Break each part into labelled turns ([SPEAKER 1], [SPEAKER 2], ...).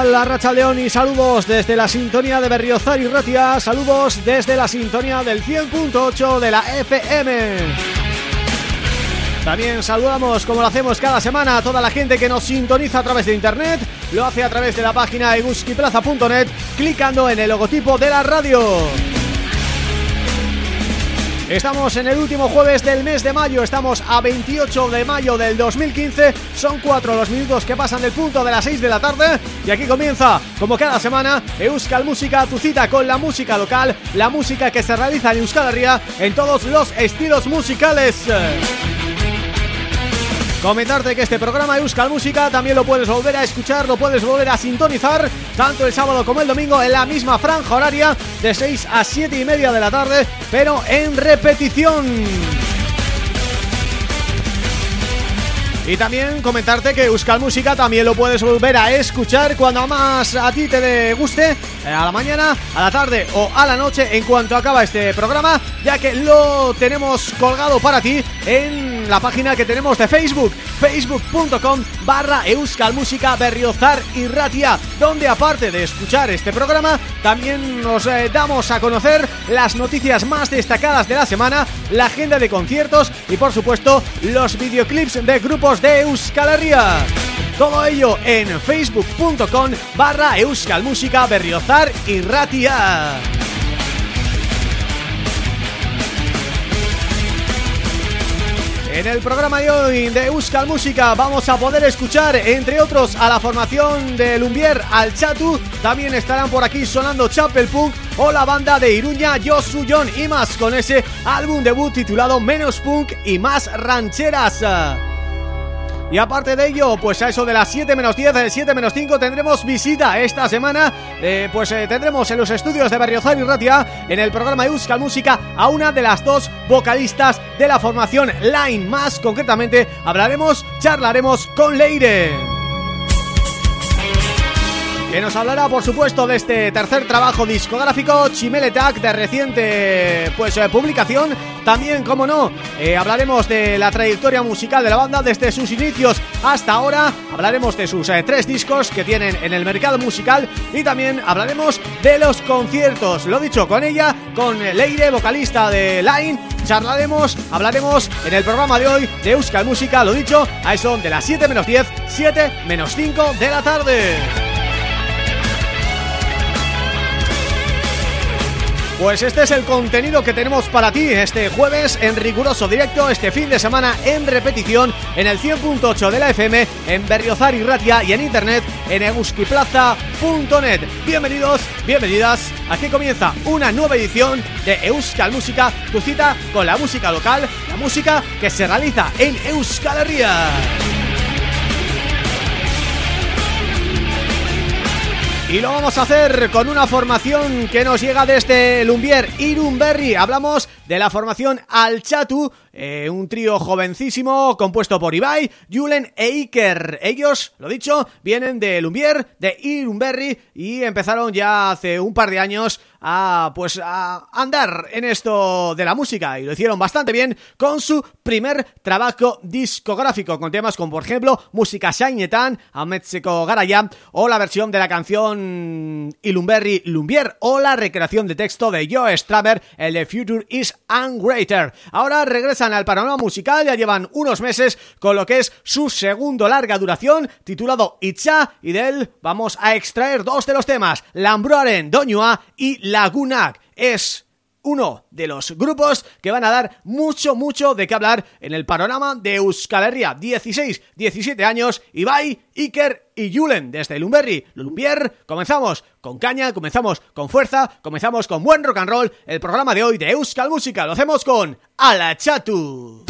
[SPEAKER 1] tal la Racha León y saludos desde la sintonía de Berriozar y Ratia, saludos desde la sintonía del 100.8 de la FM. También saludamos, como lo hacemos cada semana, a toda la gente que nos sintoniza a través de internet, lo hace a través de la página eguskiplaza.net, clicando en el logotipo de la radio. Estamos en el último jueves del mes de mayo, estamos a 28 de mayo del 2015, son cuatro los minutos que pasan del punto de las 6 de la tarde y aquí comienza, como cada semana, Euskal Música, tu cita con la música local, la música que se realiza en Euskal Herria en todos los estilos musicales. Comentarte que este programa Euskal Música también lo puedes volver a escuchar, lo puedes volver a sintonizar tanto el sábado como el domingo en la misma franja horaria de 6 a 7 y media de la tarde, pero en repetición. Y también comentarte que Euskal Música también lo puedes volver a escuchar cuando más a ti te guste, eh, a la mañana, a la tarde o a la noche en cuanto acaba este programa, ya que lo tenemos colgado para ti en la página que tenemos de Facebook facebook.com barra Música berriozar y ratia donde aparte de escuchar este programa también nos eh, damos a conocer las noticias más destacadas de la semana la agenda de conciertos y por supuesto los videoclips de grupos de Euskal Herria. Todo ello en facebook.com barra Música berriozar y ratia En el programa de hoy de Euskal Música vamos a poder escuchar, entre otros, a la formación de Lumbier al Chatu. También estarán por aquí sonando Chapel Punk o la banda de Iruña Josu John y más con ese álbum debut titulado Menos Punk y Más Rancheras. Y aparte de ello, pues a eso de las 7 menos 10, 7 menos 5 tendremos visita esta semana. Eh, Pues eh, tendremos en los estudios de Berriozar y Ratia En el programa Euskal Música a una de las dos vocalistas de la formación Line. Más concretamente hablaremos, charlaremos con Leire que nos hablará por supuesto de este tercer trabajo discográfico Chimeletak de reciente pues eh, publicación. También como no eh, hablaremos de la trayectoria musical de la banda desde sus inicios hasta ahora. Hablaremos de sus eh, tres discos que tienen en el mercado musical y también hablaremos de los conciertos. Lo dicho con ella con Leire vocalista de Line charlaremos, hablaremos en el programa de hoy de Euskal Música, lo dicho, a eso de las 7 menos 10, 7 menos 5 de la tarde. Pues este es el contenido que tenemos para ti este jueves en riguroso directo, este fin de semana en repetición en el 100.8 de la FM, en Berriozar y Ratia y en internet en euskiplaza.net. Bienvenidos, bienvenidas, aquí comienza una nueva edición de Euskal Música, tu cita con la música local, la música que se realiza en Euskal Herria. Y lo vamos a hacer con una formación que nos llega desde Lumbier, Irunberry. Hablamos de la formación Alchatu, eh, un trío jovencísimo compuesto por Ibai, Julen e Iker. Ellos, lo dicho, vienen de Lumbier, de Irunberry y empezaron ya hace un par de años a pues a andar en esto de la música y lo hicieron bastante bien con su primer trabajo discográfico con temas como por ejemplo Música Shainetan, Ametzeko Garaya o la versión de la canción Ilumberry Lumbier o la recreación de texto de Joe Stramer, el de Future is Ungreater. Ahora regresan al panorama musical, ya llevan unos meses con lo que es su segundo larga duración titulado Itcha y de él vamos a extraer dos de los temas, Lambroaren Doñua y Lagunak es uno de los grupos que van a dar mucho, mucho de qué hablar en el panorama de Euskal Herria. 16, 17 años, Ibai, Iker y Julen desde Lumberry, Lumbier. Comenzamos con caña, comenzamos con fuerza, comenzamos con buen rock and roll. El programa de hoy de Euskal Música lo hacemos con Alachatu.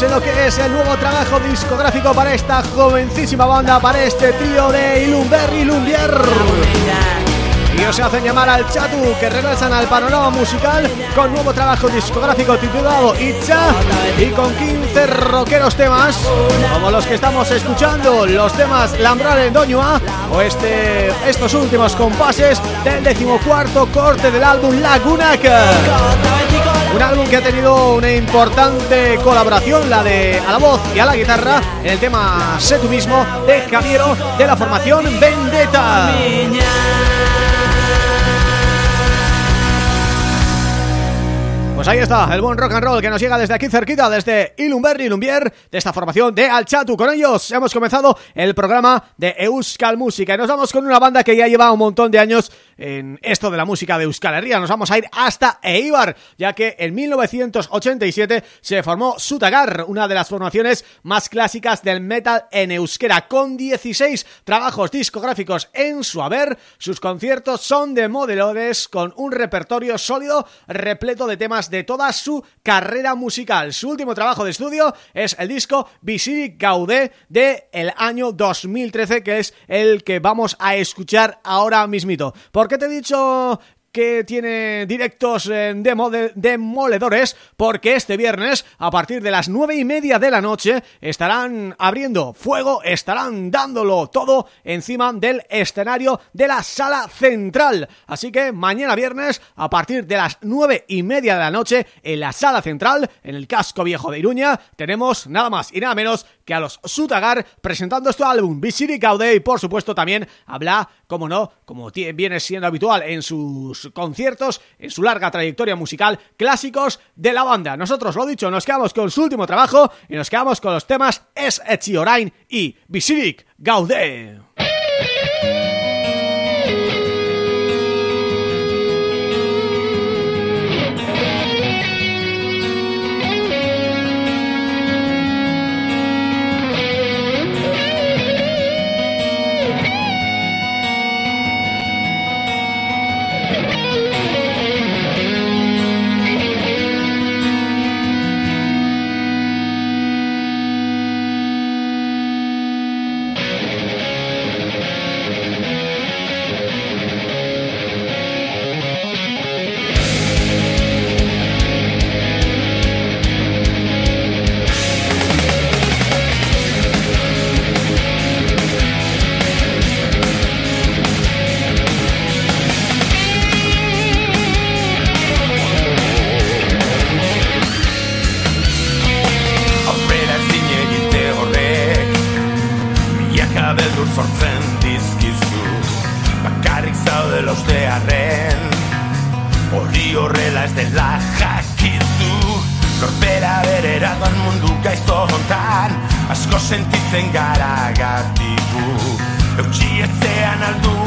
[SPEAKER 1] Incluidos en lo que es el nuevo trabajo discográfico para esta jovencísima banda, para este trío de Ilumber y Lumbier. Ellos se hacen llamar al Chatu, que regresan al panorama musical con nuevo trabajo discográfico titulado Itcha y con 15 rockeros temas, como los que estamos escuchando, los temas Lambrar en o este, estos últimos compases del decimocuarto corte del álbum Lagunac. Que ha tenido una importante colaboración, la de a la voz y a la guitarra, en el tema Sé tú mismo de Javiero de la formación Vendetta. Pues ahí está, el buen rock and roll que nos llega desde aquí cerquita, desde Ilumber y Lumbier, de esta formación de Alchatu. Con ellos hemos comenzado el programa de Euskal Música y nos vamos con una banda que ya lleva un montón de años en esto de la música de Euskal Herria. Nos vamos a ir hasta Eibar, ya que en 1987 se formó Sutagar, una de las formaciones más clásicas del metal en euskera, con 16 trabajos discográficos en su haber. Sus conciertos son de modelores con un repertorio sólido repleto de temas de toda su carrera musical. Su último trabajo de estudio es el disco Visiri Gaudé de el año 2013, que es el que vamos a escuchar ahora mismito. ¿Por qué te he dicho que tiene directos eh, de demoledores porque este viernes a partir de las nueve y media de la noche estarán abriendo fuego, estarán dándolo todo encima del escenario de la sala central. Así que mañana viernes a partir de las nueve y media de la noche en la sala central, en el casco viejo de Iruña, tenemos nada más y nada menos a los Sutagar presentando este álbum Visiri Gaude y por supuesto también habla, como no, como viene siendo habitual en sus conciertos, en su larga trayectoria musical, clásicos de la banda. Nosotros, lo dicho, nos quedamos con su último trabajo y nos quedamos con los temas Es Echiorain y Visirik Gaude.
[SPEAKER 2] Zaudela ustearen Hori horrela ez dela jakizu Norbera berera doan mundu gaizto hontan Asko sentitzen gara gatiku Eutxi ezean alduko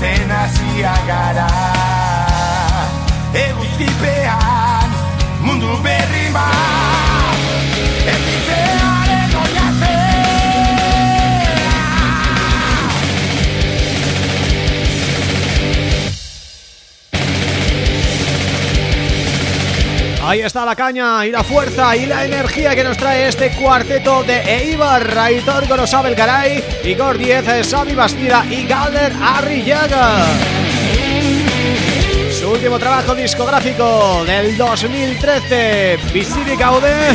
[SPEAKER 2] Sumatzen hasia gara. Eguzkipean mundu berri bat
[SPEAKER 1] Ahí está la caña y la fuerza y la energía que nos trae este cuarteto de Eibar, Aitor Gorosabel Garay, Igor Diez, Xavi Bastida y Galder Arrillaga. Su último trabajo discográfico del 2013, Visiri Gaude,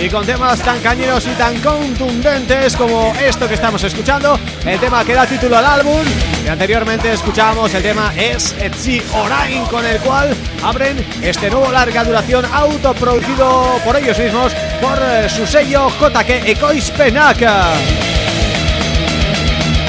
[SPEAKER 1] y con temas tan cañeros y tan contundentes como esto que estamos escuchando, el tema que da título al álbum, y anteriormente escuchábamos el tema Es Etzi Orain, con el cual abren este nuevo larga duración autoproducido por ellos mismos, por eh, su sello JK Ekoizpenaka.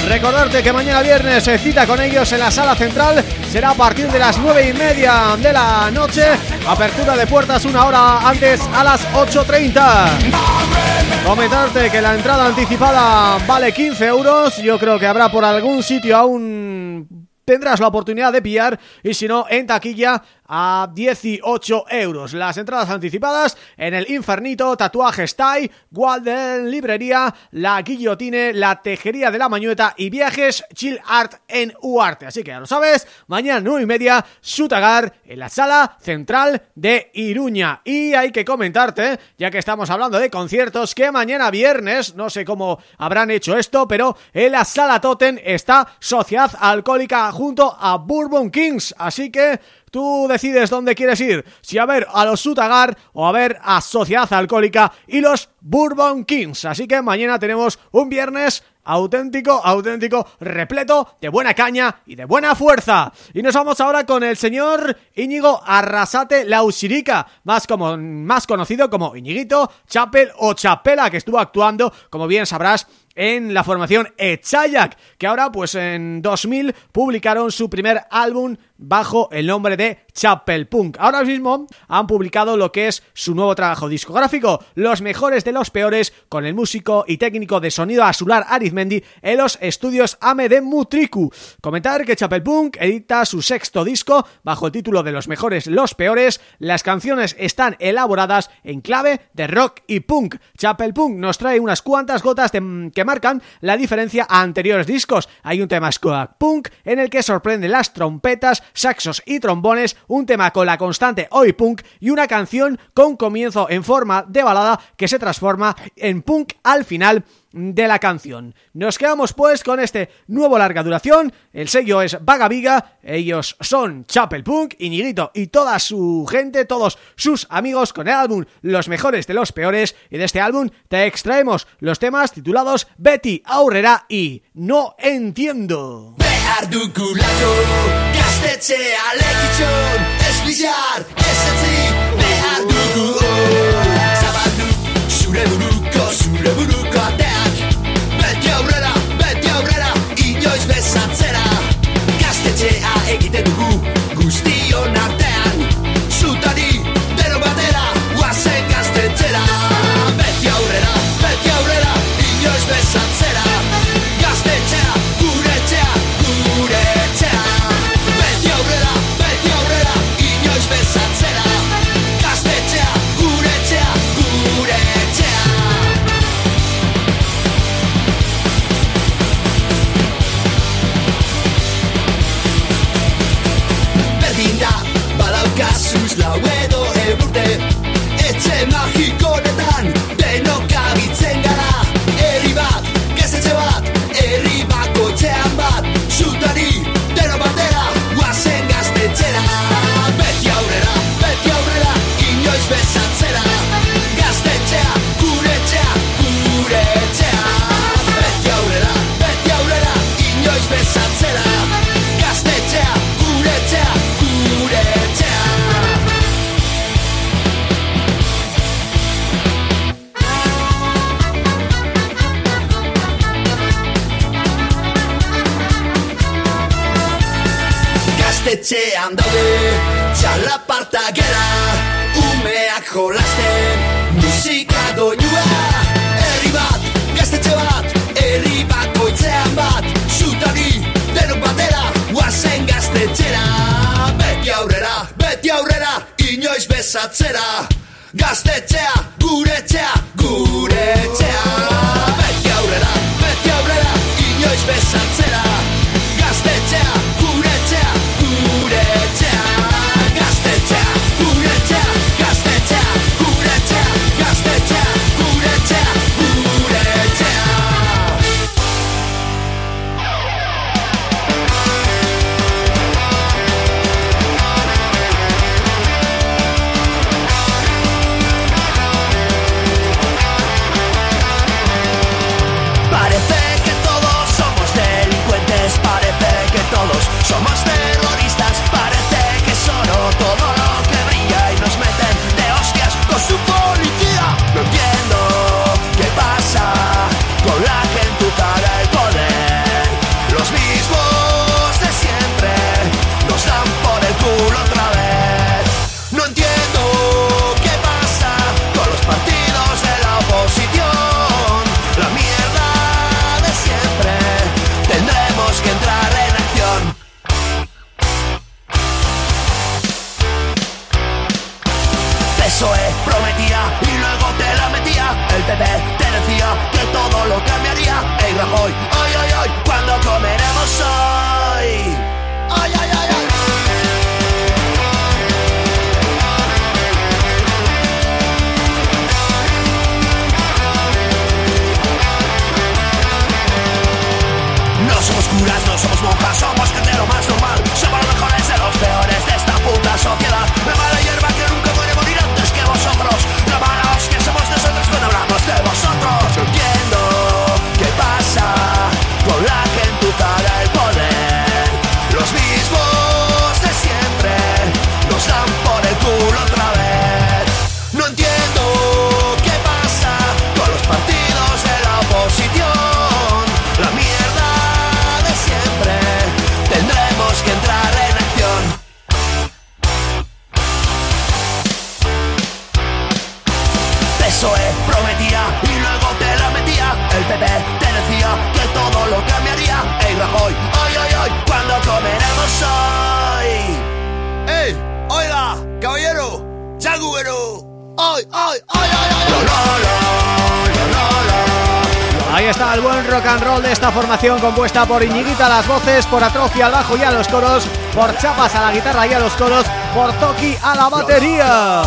[SPEAKER 1] Recordarte que mañana viernes se cita con ellos en la sala central. Será a partir de las nueve y media de la noche. Apertura de puertas una hora antes a las 8.30 Comentarte que la entrada anticipada vale 15 euros. Yo creo que habrá por algún sitio aún tendrás la oportunidad de pillar. Y si no en taquilla a 18 euros. Las entradas anticipadas en el Infernito, Tatuajes Tai, Walden Librería, La Guillotine, La Tejería de la Mañueta y Viajes Chill Art en Uarte. Así que ya lo sabes, mañana 9 y media, Sutagar en la sala central de Iruña. Y hay que comentarte, ya que estamos hablando de conciertos, que mañana viernes, no sé cómo habrán hecho esto, pero en la sala Totem está Sociedad Alcohólica junto a Bourbon Kings. Así que Tú decides dónde quieres ir, si a ver a los Sutagar o a ver a Sociedad Alcohólica y los Bourbon Kings. Así que mañana tenemos un viernes auténtico, auténtico, repleto de buena caña y de buena fuerza. Y nos vamos ahora con el señor Íñigo Arrasate Lausirica, más, como, más conocido como Iñiguito, Chapel o Chapela, que estuvo actuando, como bien sabrás, en la formación Echayak, que ahora pues en 2000 publicaron su primer álbum bajo el nombre de Chapel Punk. Ahora mismo han publicado lo que es su nuevo trabajo discográfico, Los mejores de los peores, con el músico y técnico de sonido Asular Arizmendi en los estudios Ame de Mutriku. Comentar que Chapel Punk edita su sexto disco bajo el título de Los mejores, los peores. Las canciones están elaboradas en clave de rock y punk. Chapel Punk nos trae unas cuantas gotas de, que marcan la diferencia a anteriores discos. Hay un tema Skoak Punk en el que sorprende las trompetas, saxos y trombones, un tema con la constante oi punk y una canción con comienzo en forma de balada que se transforma en punk al final de la canción. Nos quedamos pues con este nuevo larga duración, el sello es Vaga Viga, ellos son Chapel Punk, Iñiguito y toda su gente, todos sus amigos con el álbum Los Mejores de los Peores y de este álbum te extraemos los temas titulados Betty Aurrera y No Entiendo.
[SPEAKER 3] Dugulako Gaztetxea lekitxon Ez billar, ez etzi Behar dugu oh. Zabaldu zure buruko slow Gaztetxean daude Txalaparta gera Umeak jolasten Musika doinua Herri bat, gaztetxe bat Herri bakoitzean bat Zutari, denok batera Guazen gaztetxera. Beti aurrera, beti aurrera Inoiz bezatzera Gaztetxea, gure txea, gure txea Beti aurrera, beti aurrera Inoiz bezatzera Gaztetxea, por
[SPEAKER 1] Iñiguita a las voces, por Atrofia al bajo y a los coros, por Chapas a la guitarra y a los coros, por Toki a la batería.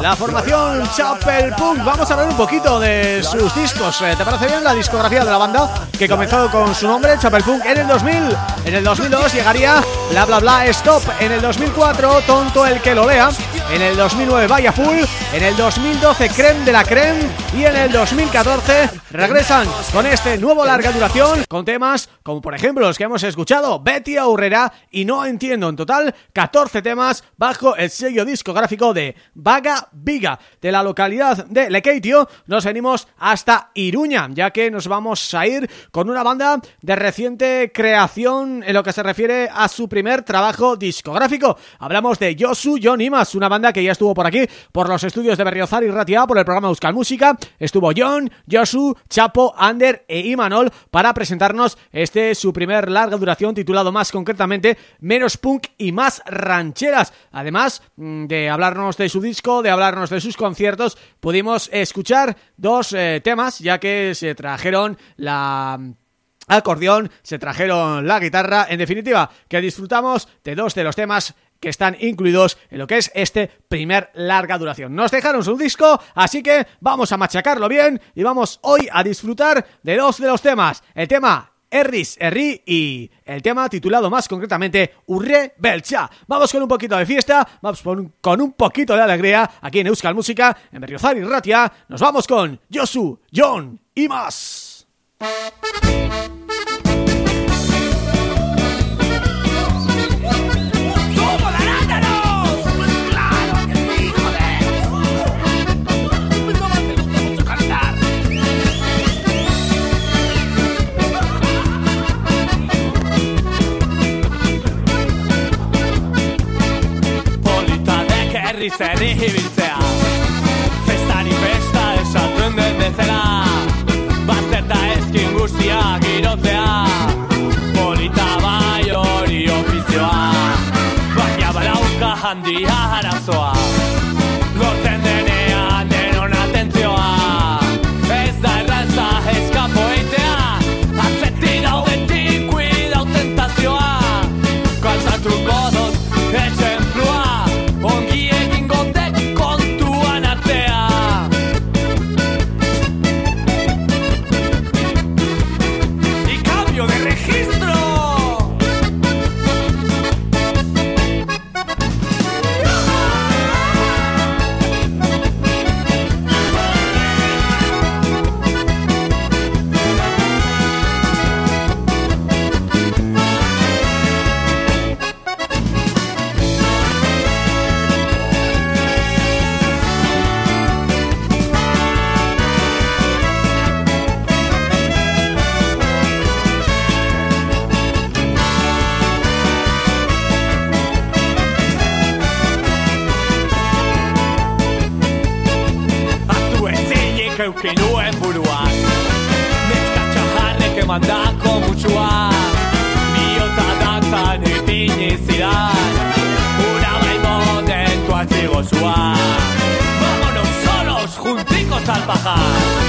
[SPEAKER 1] La formación Chapel Punk, vamos a hablar un poquito de sus discos. Eh, ¿Te parece bien la discografía de la banda? Que comenzó con su nombre, Chapel Punk, en el 2000. En el 2002 llegaría Bla Bla Bla Stop. En el 2004, Tonto el que lo lea. En el 2009, Vaya Full. En el 2012, Creme de la Creme. Y en el 2014 regresan con este nuevo larga duración con temas como por ejemplo los que hemos escuchado, Betty Aurrera y No Entiendo. En total, 14 temas bajo el sello discográfico de Vaga Viga. De la localidad de Lekeitio nos venimos hasta Iruña, ya que nos vamos a ir con una banda de reciente creación en lo que se refiere a su primer trabajo discográfico. Hablamos de Josu Imas, una banda que ya estuvo por aquí, por los estudios de Berriozar y Ratia, por el programa Euskal Música. Estuvo John, Josu, Chapo, Ander e Imanol para presentarnos este su primer larga duración titulado más concretamente Menos Punk y Más Rancheras. Además mm, de hablarnos de su disco, de hablarnos de sus conciertos, pudimos escuchar dos eh, temas ya que se trajeron la acordeón, se trajeron la guitarra, en definitiva, que disfrutamos de dos de los temas que están incluidos en lo que es este primer larga duración. Nos dejaron su disco, así que vamos a machacarlo bien y vamos hoy a disfrutar de dos de los temas. El tema Erris Erri y el tema titulado más concretamente Urre Belcha. Vamos con un poquito de fiesta, vamos con un, poquito de alegría aquí en Euskal Música, en Berriozar y Ratia. Nos vamos con Josu, John y más.
[SPEAKER 4] izen ibiltzea. Festari festa esaten den bezala Bazterta ezkin guztia girotzea Polita bai hori ofizioa Baina balauka handia harazoa neuken nuen buruan Neska txaharrek emandako mutxua Biotza dantzan ipini zidan Una maimonen tuatzi gozua Vámonos solos, junticos al pajar.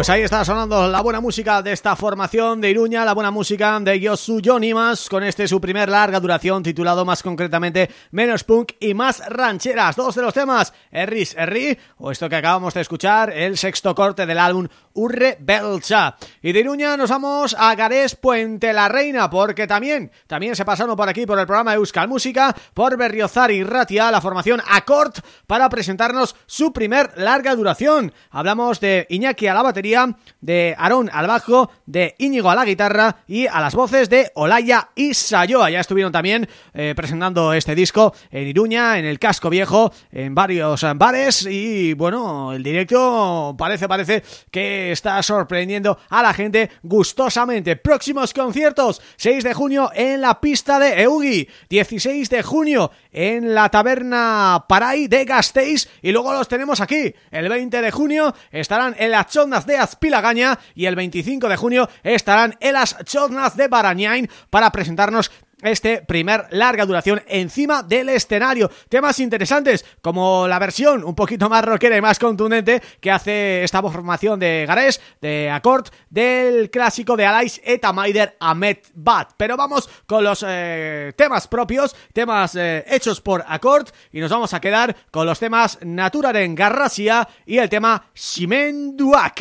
[SPEAKER 1] Pues ahí está sonando la buena música de esta formación de Iruña, la buena música de Yosu Yonimas, con este su primer larga duración titulado más concretamente Menos Punk y Más Rancheras. Dos de los temas, Erris Erri, o esto que acabamos de escuchar, el sexto corte del álbum Urre Belcha. Y de Iruña nos vamos a Garés Puente la Reina, porque también, también se pasaron por aquí por el programa Euskal Música, por Berriozar y Ratia, la formación Acort, para presentarnos su primer larga duración. Hablamos de Iñaki a la batería, de Aarón al bajo, de Íñigo a la guitarra y a las voces de Olaya y Sayoa. Ya estuvieron también eh, presentando este disco en Iruña, en el Casco Viejo, en varios bares y bueno, el directo parece, parece que está sorprendiendo a la gente gustosamente. Próximos conciertos, 6 de junio en la pista de Eugi, 16 de junio en la taberna Paray de Gasteiz y luego los tenemos aquí. El 20 de junio estarán en las chondas de Azpilagaña y el 25 de junio estarán en las chondas de Barañain para presentarnos este primer larga duración encima del escenario. Temas interesantes como la versión un poquito más rockera y más contundente que hace esta formación de Gares, de Accord, del clásico de Alais Eta Maider Amet Bat. Pero vamos con los eh, temas propios, temas eh, hechos por Accord y nos vamos a quedar con los temas Naturaren Garrasia y el tema Shimenduak.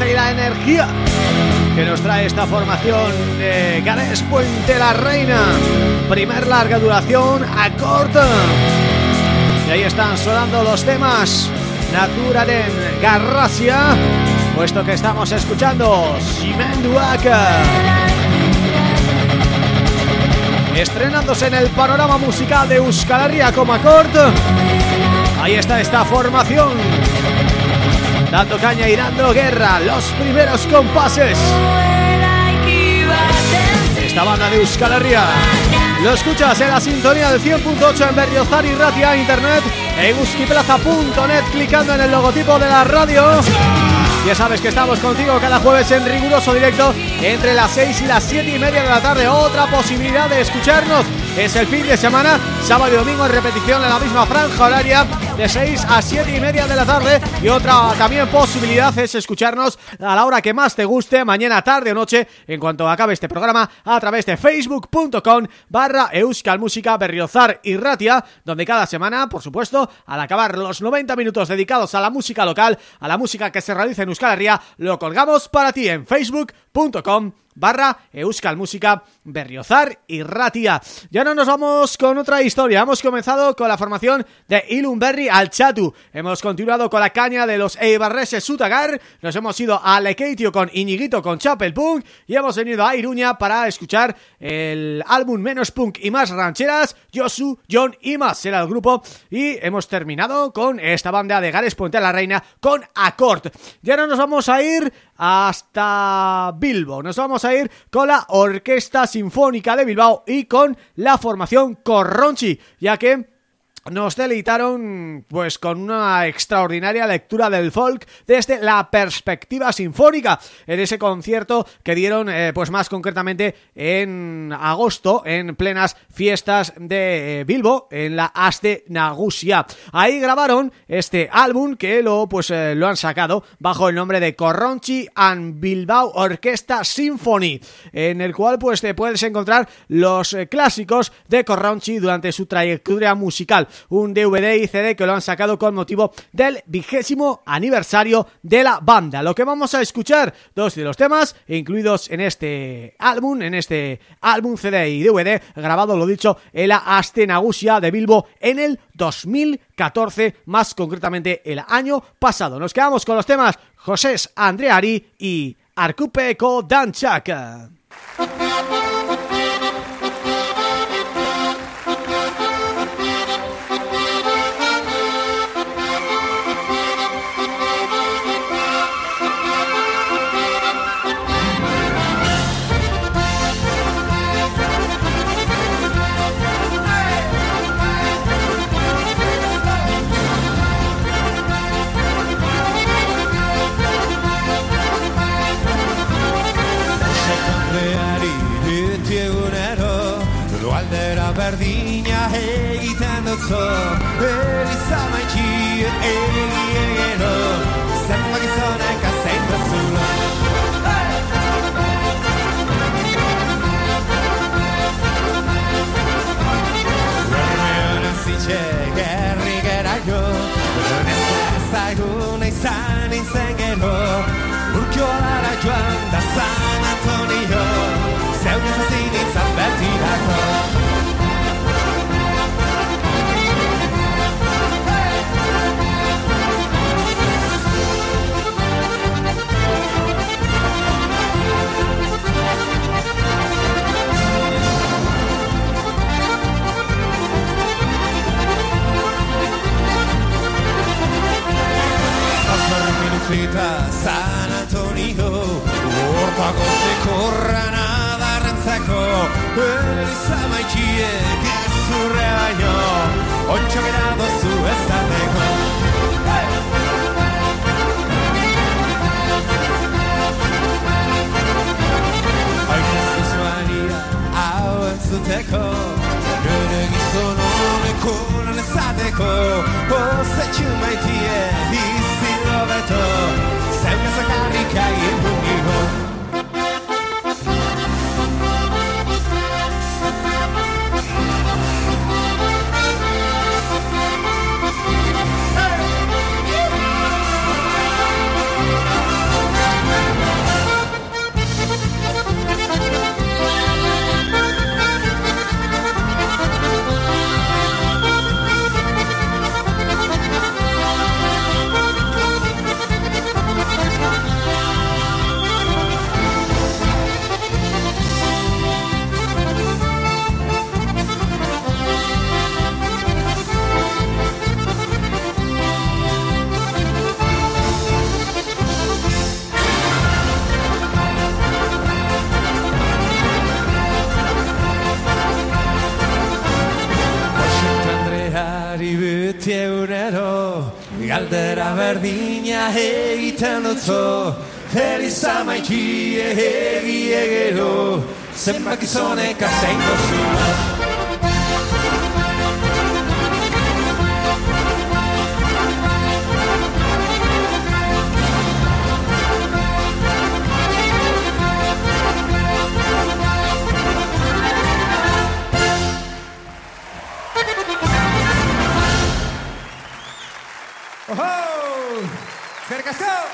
[SPEAKER 1] Fuerza y la energía que nos trae esta formación de Gales Puente la Reina. Primer larga duración, corta Y ahí están sonando los temas Naturalen Garrasia, puesto que estamos escuchando Simenduaka. Estrenándose en el panorama musical de Euskal Herria como acorde Ahí está esta formación Dando caña y dando guerra Los primeros compases. Esta banda de Euskal Herria. Lo escuchas en la sintonía del 100.8 en Berriozar y Ratia Internet En uskiplaza.net Clicando en el logotipo de la radio. Ya sabes que estamos contigo cada jueves en riguroso directo entre las 6 y las 7 y media de la tarde. Otra posibilidad de escucharnos es el fin de semana, sábado y domingo en repetición en la misma franja horaria de 6 a 7 y media de la tarde. Y otra también posibilidad es escucharnos a la hora que más te guste, mañana, tarde o noche, en cuanto acabe este programa a través de facebook.com barra Música berriozar y ratia, donde cada semana, por supuesto, al acabar los 90 minutos dedicados a la música local, a la música que se realiza en Euskal Herria, lo colgamos para ti en facebook.com barra Euskal Música Berriozar y Ratia. Ya no nos vamos con otra historia, hemos comenzado con la formación de Ilumberri al Chatu, hemos continuado con la caña de los Eibarreses Sutagar, nos hemos ido a Lekeitio con Iñiguito con Chapel Punk y hemos venido a Iruña para escuchar el álbum menos punk y más rancheras, Yosu, John y más será el grupo y hemos terminado con esta banda de Gares Puente a la Reina con Accord. Ya no nos vamos a ir hasta Bilbo. Nos vamos a ir con la Orquesta Sinfónica de Bilbao y con la formación Corronchi, ya que nos deleitaron pues con una extraordinaria lectura del folk desde la perspectiva sinfónica en ese concierto que dieron eh, pues más concretamente en agosto en plenas fiestas de eh, Bilbo en la Aste Nagusia. Ahí grabaron este álbum que lo pues eh, lo han sacado bajo el nombre de Corronchi and Bilbao Orquesta Symphony en el cual pues te puedes encontrar los clásicos de Corronchi durante su trayectoria musical un DVD y CD que lo han sacado con motivo del vigésimo aniversario de la banda. Lo que vamos a escuchar, dos de los temas incluidos en este álbum, en este álbum CD y DVD, grabado, lo dicho, en la Astenagusia de Bilbo en el 2014, más concretamente el año pasado. Nos quedamos con los temas José Andreari y Arcupeco Danchak.
[SPEAKER 5] tub Zita San Antonio. Horpako zekorra nadarrentzako Eliza maitxie gezurre baino. Ontxo gara dozu ez zateko Aita zizuania hau entzuteko このねさでこうおせちゅまいてえひっしろべとせうかさかりかいぶみ berdina egiten dutzu Eliza maiki egi egero Zenbak izonek azein
[SPEAKER 2] Eskerrik asko!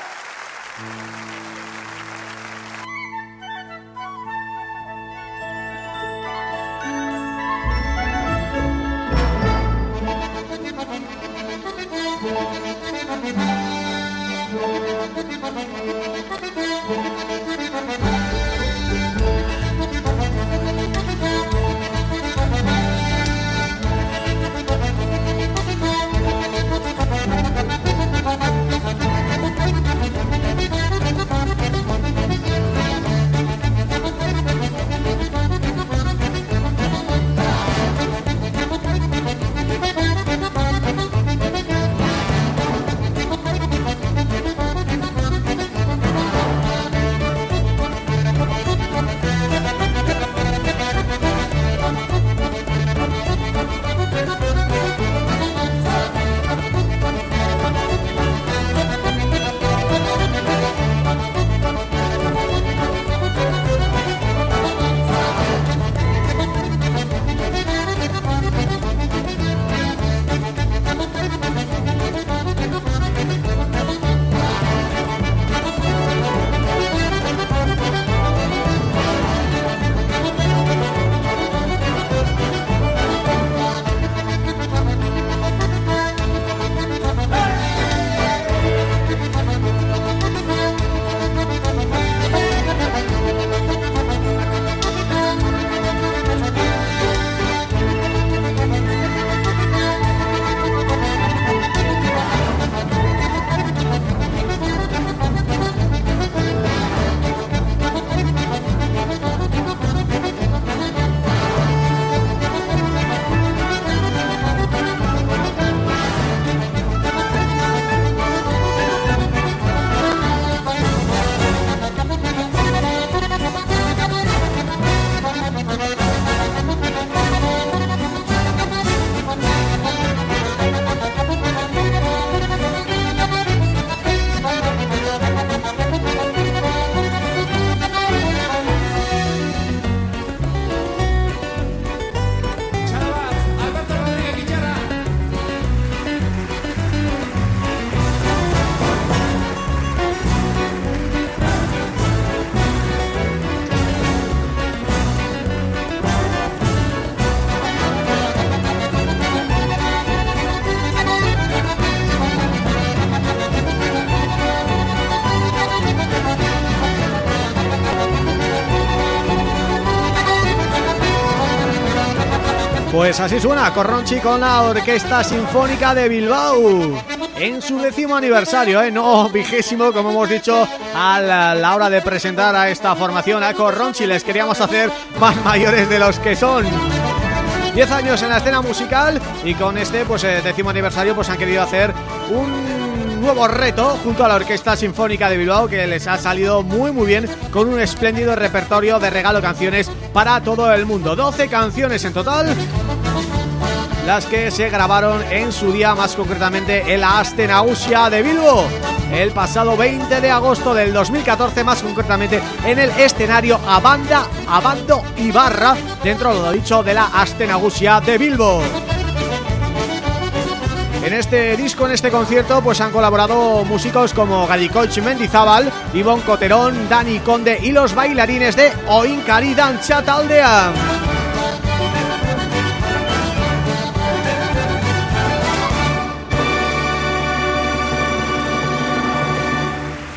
[SPEAKER 1] Pues así suena Corronchi con la Orquesta Sinfónica de Bilbao. En su décimo aniversario, ¿eh? no vigésimo como hemos dicho a la, la, hora de presentar a esta formación a Corronchi, les queríamos hacer más mayores de los que son. 10 años en la escena musical y con este pues eh, décimo aniversario pues han querido hacer un nuevo reto junto a la Orquesta Sinfónica de Bilbao que les ha salido muy muy bien con un espléndido repertorio de regalo canciones para todo el mundo. 12 canciones en total las que se grabaron en su día, más concretamente en la Astenausia de Bilbo, el pasado 20 de agosto del 2014, más concretamente en el escenario Abanda, Abando Ibarra, dentro de lo dicho de la Astenausia de Bilbo. En este disco, en este concierto, pues han colaborado músicos como Galicoch Mendizábal, Ivonne Coterón, Dani Conde y los bailarines de Oinkari Dancha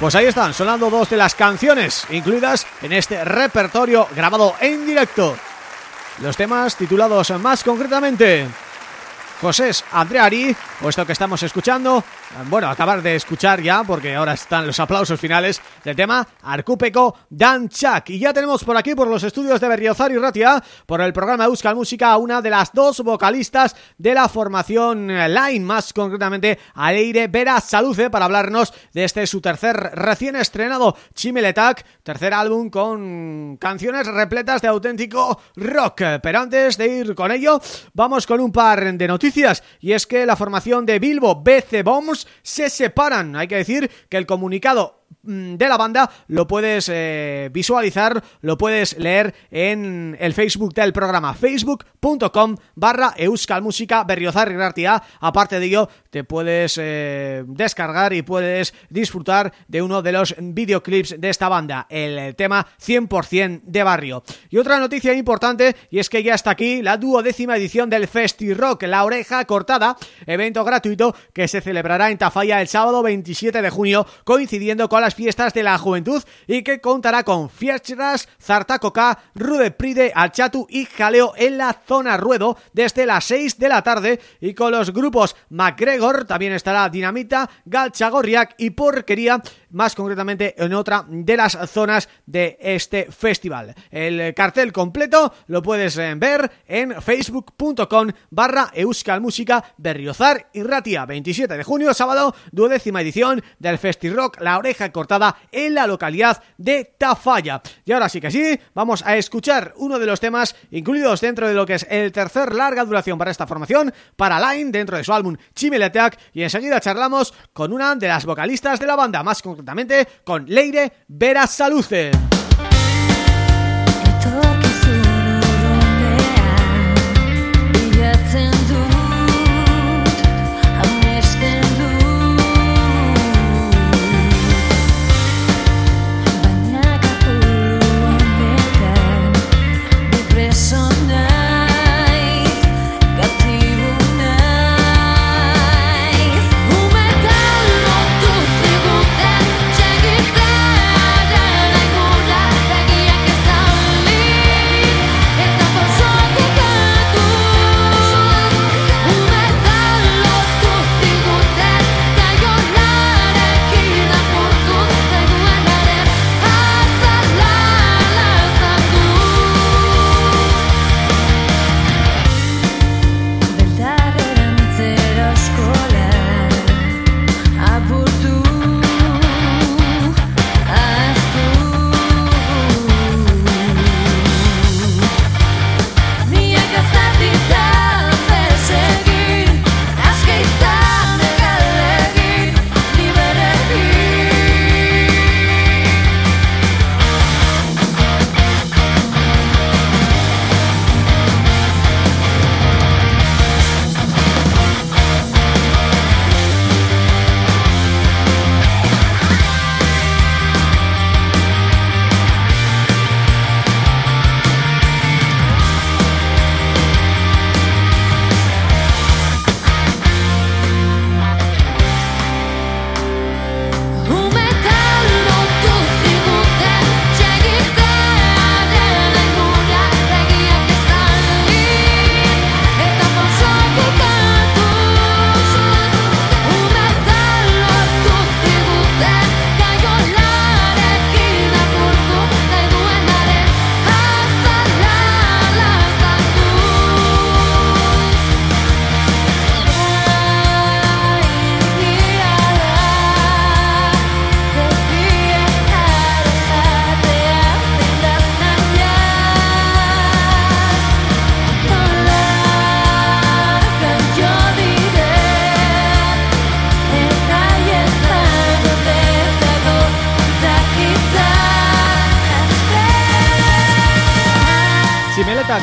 [SPEAKER 1] Pues ahí están, sonando dos de las canciones incluidas en este repertorio grabado en directo. Los temas titulados más concretamente José Andreari, o esto que estamos escuchando, bueno, acabar de escuchar ya, porque ahora están los aplausos finales del tema Arcúpeco Dan Chak. Y ya tenemos por aquí, por los estudios de Berriozar y Ratia, por el programa Euskal Música, a una de las dos vocalistas de la formación Line, más concretamente Aleire Vera Saluce, para hablarnos de este su tercer recién estrenado Chimeletak, tercer álbum con canciones repletas de auténtico rock. Pero antes de ir con ello, vamos con un par de noticias, y es que la formación de Bilbo BC Bombs se separan. Hay que decir que el comunicado de la banda lo puedes eh, visualizar, lo puedes leer en el Facebook del programa facebook.com barra euskalmusica berriozar y aparte de ello te puedes eh, descargar y puedes disfrutar de uno de los videoclips de esta banda, el tema 100% de barrio. Y otra noticia importante y es que ya está aquí la duodécima edición del Festi Rock, La Oreja Cortada, evento gratuito que se celebrará en Tafalla el sábado 27 de junio coincidiendo con las fiestas de la juventud y que contará con fiestas, zartacoca, rude pride, alchatu y jaleo en la zona ruedo desde las 6 de la tarde. Y con los grupos MacGregor, también estará Dinamita, Galchagorriak y Porquería más concretamente en otra de las zonas de este festival. El cartel completo lo puedes eh, ver en facebook.com barra euskalmusica berriozar y ratia 27 de junio, sábado, duodécima edición del Rock La Oreja Cortada en la localidad de Tafalla. Y ahora sí que sí, vamos a escuchar uno de los temas incluidos dentro de lo que es el tercer larga duración para esta formación, para Line, dentro de su álbum Chimel y enseguida charlamos con una de las vocalistas de la banda, más concretamente con Leire Vera Saluce.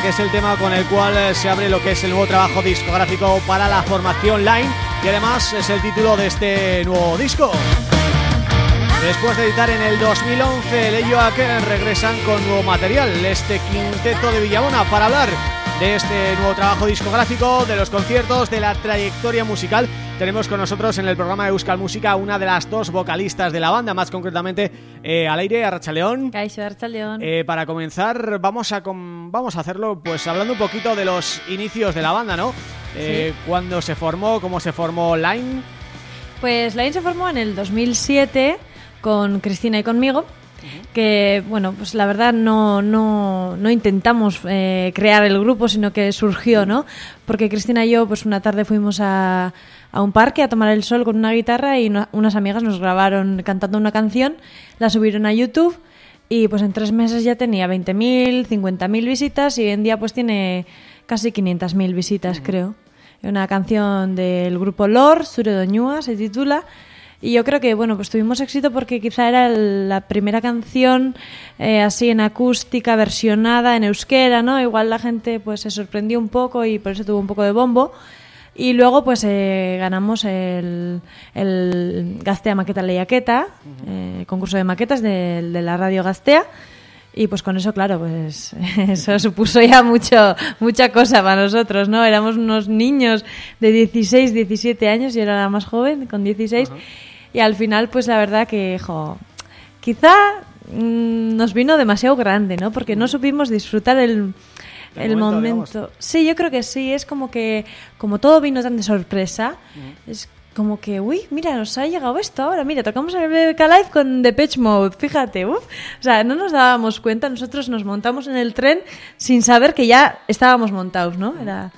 [SPEAKER 1] Es el tema con el cual eh, se abre lo que es el nuevo trabajo discográfico para la formación Line y además es el título de este nuevo disco. Después de editar en el 2011 el que regresan con nuevo material, este quinteto de Villabona para hablar de este nuevo trabajo discográfico, de los conciertos, de la trayectoria musical tenemos con nosotros en el programa de Euskal Música una de las dos vocalistas de la banda, más concretamente eh, al aire.
[SPEAKER 6] Caixo, Arrachaleón.
[SPEAKER 1] Eh, para comenzar, vamos a vamos a hacerlo pues hablando un poquito de los inicios de la banda, ¿no? Eh, Cuando se formó, cómo se formó Line...
[SPEAKER 6] Pues Line se formó en el 2007 con Cristina y conmigo. Que, bueno, pues la verdad no, no, no intentamos eh, crear el grupo, sino que surgió, ¿no? Porque Cristina y yo, pues una tarde fuimos a, a un parque a tomar el sol con una guitarra y no- unas amigas nos grabaron cantando una canción, la subieron a YouTube y pues en tres meses ya tenía 20.000, 50.000 visitas y hoy en día pues tiene casi 500.000 visitas, creo. Una canción del grupo Lor, Sure Doñúa, se titula. Y yo creo que, bueno, pues tuvimos éxito porque quizá era el- la primera canción eh, así en acústica, versionada en euskera, ¿no? Igual la gente pues se sorprendió un poco y por eso tuvo un poco de bombo. Y luego pues eh, ganamos el, el Gastea Maqueta Leyaqueta, eh, concurso de maquetas de, de la radio Gastea. Y pues con eso, claro, pues eso supuso ya mucho, mucha cosa para nosotros, ¿no? Éramos unos niños de 16, 17 años, yo era la más joven, con 16. Y al final, pues la verdad que, jo, quizá mm, nos vino demasiado grande, ¿no? Porque no supimos disfrutar el,
[SPEAKER 1] El momento,
[SPEAKER 6] momento. Sí, yo creo que sí, es como que, como todo vino tan de sorpresa, es como que, uy, mira, nos ha llegado esto ahora, mira, tocamos el BBK Live con Depeche Mode, fíjate, uf. O sea, no nos dábamos cuenta, nosotros nos montamos en el tren sin saber que ya estábamos montados, ¿no? Era,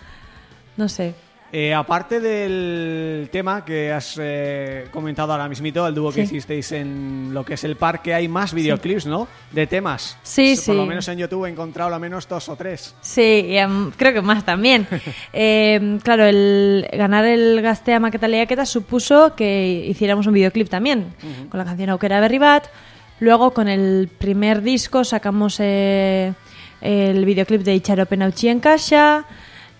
[SPEAKER 6] no sé.
[SPEAKER 1] Eh, aparte del tema que has eh, comentado ahora mismito, el dúo que hicisteis en lo que es el parque, hay más videoclips, ¿no? De temas.
[SPEAKER 6] Sí,
[SPEAKER 1] Por lo
[SPEAKER 6] sí.
[SPEAKER 1] menos en YouTube he encontrado al menos dos o tres.
[SPEAKER 6] Sí, y, em, creo que más también. Eh, claro, el ganar el Gastea Maqueta Leaqueta supuso que hiciéramos un videoclip también, con la canción Aukera Berribat. Luego, con el primer disco, sacamos eh, el videoclip de Icharopen en Kasha.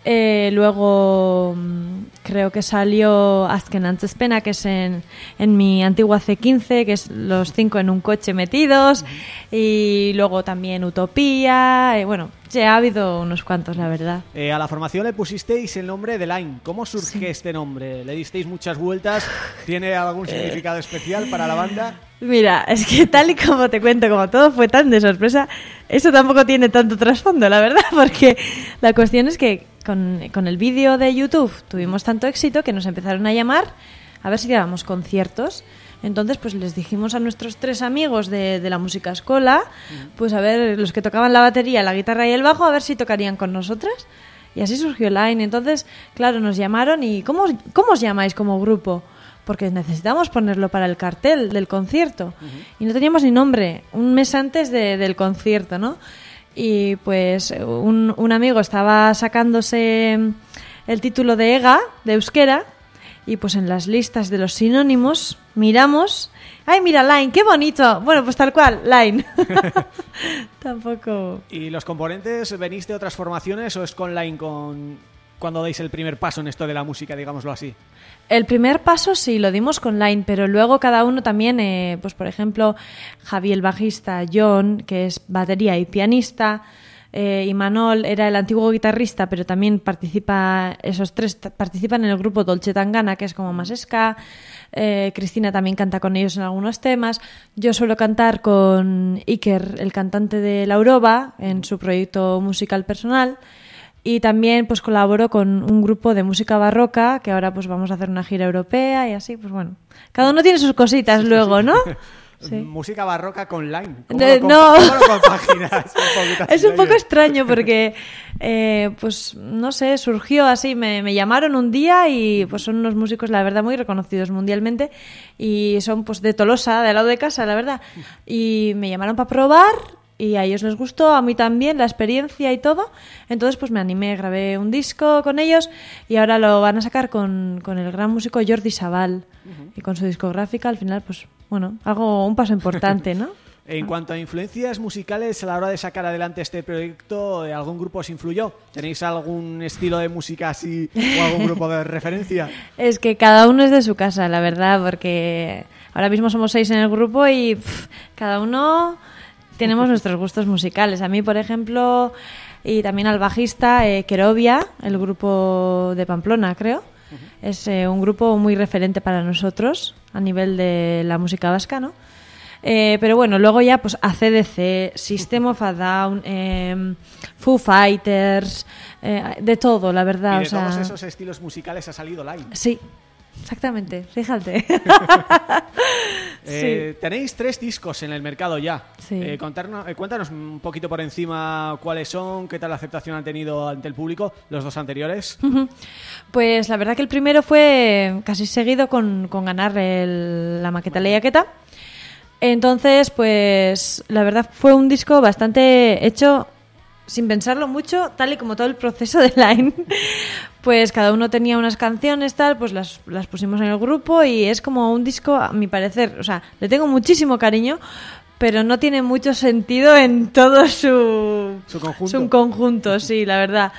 [SPEAKER 6] Eh, luego mm, creo que salió Azken antes pena, que es en, en mi antigua C15, que es los cinco en un coche metidos. Y luego también Utopía. eh, bueno, ya ha habido unos cuantos, la verdad.
[SPEAKER 1] Eh, a la formación le pusisteis el nombre de Line. ¿Cómo surge este nombre? ¿Le disteis muchas vueltas? ¿Tiene algún significado especial para la banda?
[SPEAKER 6] Mira, es que tal y como te cuento, como todo fue tan de sorpresa, eso tampoco tiene tanto trasfondo, la verdad, porque la cuestión es que con, con el vídeo de YouTube tuvimos tanto éxito que nos empezaron a llamar a ver si dábamos conciertos. Entonces, pues les dijimos a nuestros tres amigos de, de la música escola, pues a ver, los que tocaban la batería, la guitarra y el bajo, a ver si tocarían con nosotras. Y así surgió Line. Entonces, claro, nos llamaron y ¿cómo, cómo os llamáis como grupo? Porque necesitamos ponerlo para el cartel del concierto. Y no teníamos ni nombre, un mes antes de- del concierto, ¿no? Y pues un, un amigo estaba sacándose el título de EGA, de Euskera, y pues en las listas de los sinónimos miramos... ¡Ay, mira, Line! ¡Qué bonito! Bueno, pues tal cual, Line. Tampoco...
[SPEAKER 1] ¿Y los componentes venís de otras formaciones o es con Line con cuando dais el primer paso en esto de la música, digámoslo así?
[SPEAKER 6] El primer paso sí lo dimos con Line, pero luego cada uno también, eh, pues por ejemplo, Javi el bajista, John, que es batería y pianista, eh, y Manol era el antiguo guitarrista, pero también participa, esos tres participan en el grupo Dolce Tangana, que es como más ska. Eh, Cristina también canta con ellos en algunos temas. Yo suelo cantar con Iker, el cantante de La Uroba, en su proyecto musical personal. Y también pues colaboro con un grupo de música barroca que ahora pues vamos a hacer una gira europea y así, pues bueno. Cada uno tiene sus cositas luego, ¿no? Sí.
[SPEAKER 1] Música barroca con Line. ¿Cómo,
[SPEAKER 6] De-
[SPEAKER 1] lo, compa-
[SPEAKER 6] no.
[SPEAKER 1] así
[SPEAKER 6] Es un poco extraño porque, eh, pues, no sé, surgió así, me, me llamaron un día y pues son unos músicos, la verdad, muy reconocidos mundialmente y son pues de Tolosa, de al lado de casa, la verdad. Y me llamaron para probar y a ellos les gustó, a mí también, la experiencia y todo. Entonces, pues me animé, grabé un disco con ellos y ahora lo van a sacar con, con el gran músico Jordi Sabal y con su discográfica. Al final, pues, bueno, algo, un paso importante, ¿no?
[SPEAKER 1] En cuanto a influencias musicales, a la hora de sacar adelante este proyecto, ¿eh, ¿algún grupo os influyó? ¿Tenéis algún estilo de música así o algún grupo de referencia?
[SPEAKER 6] Es que cada uno es de su casa, la verdad, porque ahora mismo somos seis en el grupo y pff, cada uno tenemos nuestros gustos musicales. A mí, por ejemplo, y también al bajista, eh, Kerovia, el grupo de Pamplona, creo. Es eh, un grupo muy referente para nosotros a nivel de la música vasca, ¿no? Eh, pero bueno, luego ya pues ACDC, System of a Down, eh, Foo Fighters, eh, de todo, la verdad.
[SPEAKER 1] y de
[SPEAKER 6] o sea,
[SPEAKER 1] todos esos estilos musicales ha salido Line.
[SPEAKER 6] Sí, exactamente, fíjate.
[SPEAKER 1] Eh, Tenéis tres discos en el mercado ya.
[SPEAKER 6] Sí.
[SPEAKER 1] Eh, contarnos- eh, cuéntanos un poquito por encima cuáles son, qué tal la aceptación han tenido ante el público los dos anteriores.
[SPEAKER 6] Pues la verdad que el primero fue casi seguido con, con ganar el- la maqueta Leyaqueta. Entonces, pues la verdad fue un disco bastante hecho sin pensarlo mucho, tal y como todo el proceso de Line. Pues cada uno tenía unas canciones, tal, pues las, las pusimos en el grupo y es como un disco, a mi parecer, o sea, le tengo muchísimo cariño, pero no tiene mucho sentido en todo su,
[SPEAKER 1] Su conjunto.
[SPEAKER 6] su conjunto, sí, la verdad.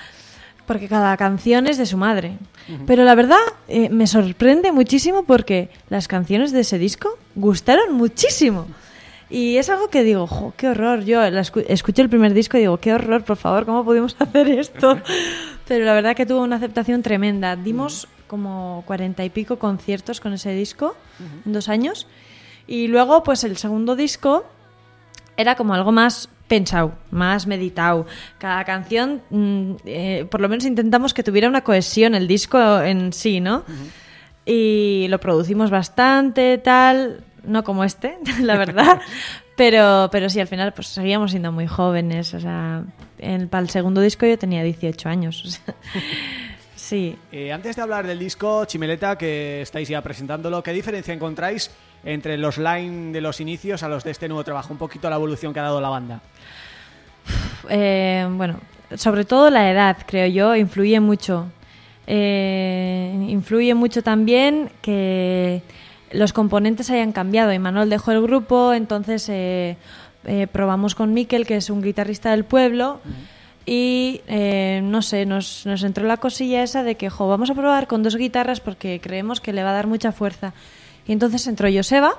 [SPEAKER 6] Porque cada canción es de su madre. Pero la verdad eh, me sorprende muchísimo porque las canciones de ese disco gustaron muchísimo. Y es algo que digo, jo, qué horror. Yo escu- escuché el primer disco y digo, qué horror, por favor, ¿cómo pudimos hacer esto? Pero la verdad que tuvo una aceptación tremenda. Dimos como cuarenta y pico conciertos con ese disco en dos años. Y luego, pues el segundo disco era como algo más pensado, más meditado. Cada canción, mm, eh, por lo menos intentamos que tuviera una cohesión el disco en sí, ¿no? Y lo producimos bastante, tal, no como este, la verdad. Pero, pero sí, al final pues seguíamos siendo muy jóvenes. O sea, en- para el segundo disco yo tenía 18 años. o sea, sí.
[SPEAKER 1] Eh, antes de hablar del disco Chimeleta, que estáis ya presentándolo, ¿qué diferencia encontráis entre los line de los inicios a los de este nuevo trabajo? Un poquito la evolución que ha dado la banda.
[SPEAKER 6] Eh, bueno, sobre todo la edad, creo yo, influye mucho. Eh, influye mucho también que los componentes hayan cambiado. Imanol dejó el grupo, entonces eh, eh, probamos con Miquel, que es un guitarrista del pueblo, y eh, no sé, nos, entró la cosilla esa de que, jo, vamos a probar con dos guitarras porque creemos que le va a dar mucha fuerza. Y entonces entró Joseba,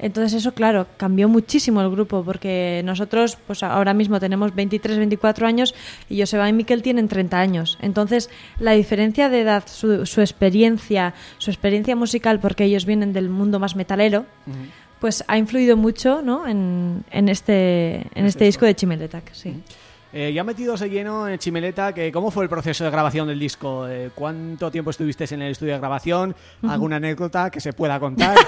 [SPEAKER 6] entonces eso, claro, cambió muchísimo el grupo porque nosotros pues ahora mismo tenemos 23, 24 años y Joseba y Miquel tienen 30 años. Entonces la diferencia de edad, su, su experiencia, su experiencia musical, porque ellos vienen del mundo más metalero, pues ha influido mucho ¿no? en, en este, en este disco de Chimeletac. Sí.
[SPEAKER 1] Eh, ya metidos de lleno en Chimeleta, que ¿cómo fue el proceso de grabación del disco? Eh, ¿Cuánto tiempo estuvisteis en el estudio de grabación? ¿Alguna anécdota que se pueda contar?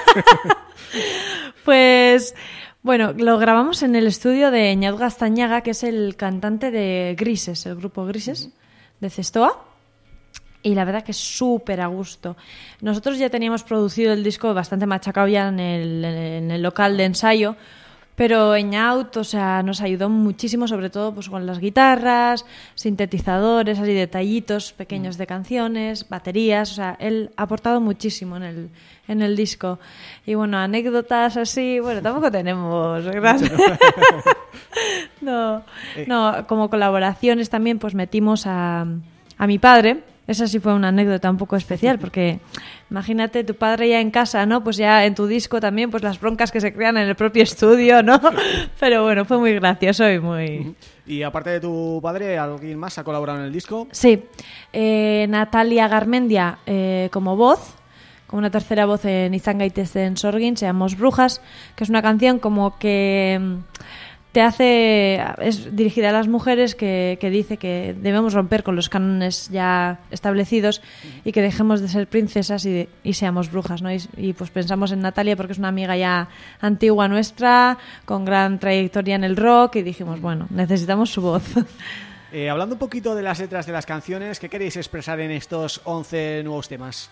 [SPEAKER 6] Pues bueno, lo grabamos en el estudio de Ñaut Gastañaga, que es el cantante de Grises, el grupo Grises, de Cestoa. Y la verdad que es súper a gusto. Nosotros ya teníamos producido el disco bastante machacado ya en el, en el local de ensayo, pero Eñaut, o sea, nos ayudó muchísimo, sobre todo pues con las guitarras, sintetizadores, así detallitos pequeños de canciones, baterías, o sea, él ha aportado muchísimo en el, en el disco. Y bueno, anécdotas así, bueno, tampoco tenemos grandes. no, no, como colaboraciones también, pues metimos a, a mi padre. Esa sí fue una anécdota un poco especial, porque imagínate tu padre ya en casa, ¿no? Pues ya en tu disco también, pues las broncas que se crean en el propio estudio, ¿no? Pero bueno, fue muy gracioso y muy...
[SPEAKER 1] y aparte de tu padre, ¿alguien más ha colaborado en el disco?
[SPEAKER 6] Sí, eh, Natalia Garmendia eh, como voz, como una tercera voz en Izan en Sorgin, se llama Os Brujas, que es una canción como que mm, te hace, es dirigida a las mujeres que, que dice que debemos romper con los cánones ya establecidos y que dejemos de ser princesas y, de- y seamos brujas, ¿no? Y, y, pues pensamos en Natalia porque es una amiga ya antigua nuestra, con gran trayectoria en el rock y dijimos, bueno, necesitamos su voz.
[SPEAKER 1] Eh, hablando un poquito de las letras de las canciones, ¿qué queréis expresar en estos 11 nuevos temas?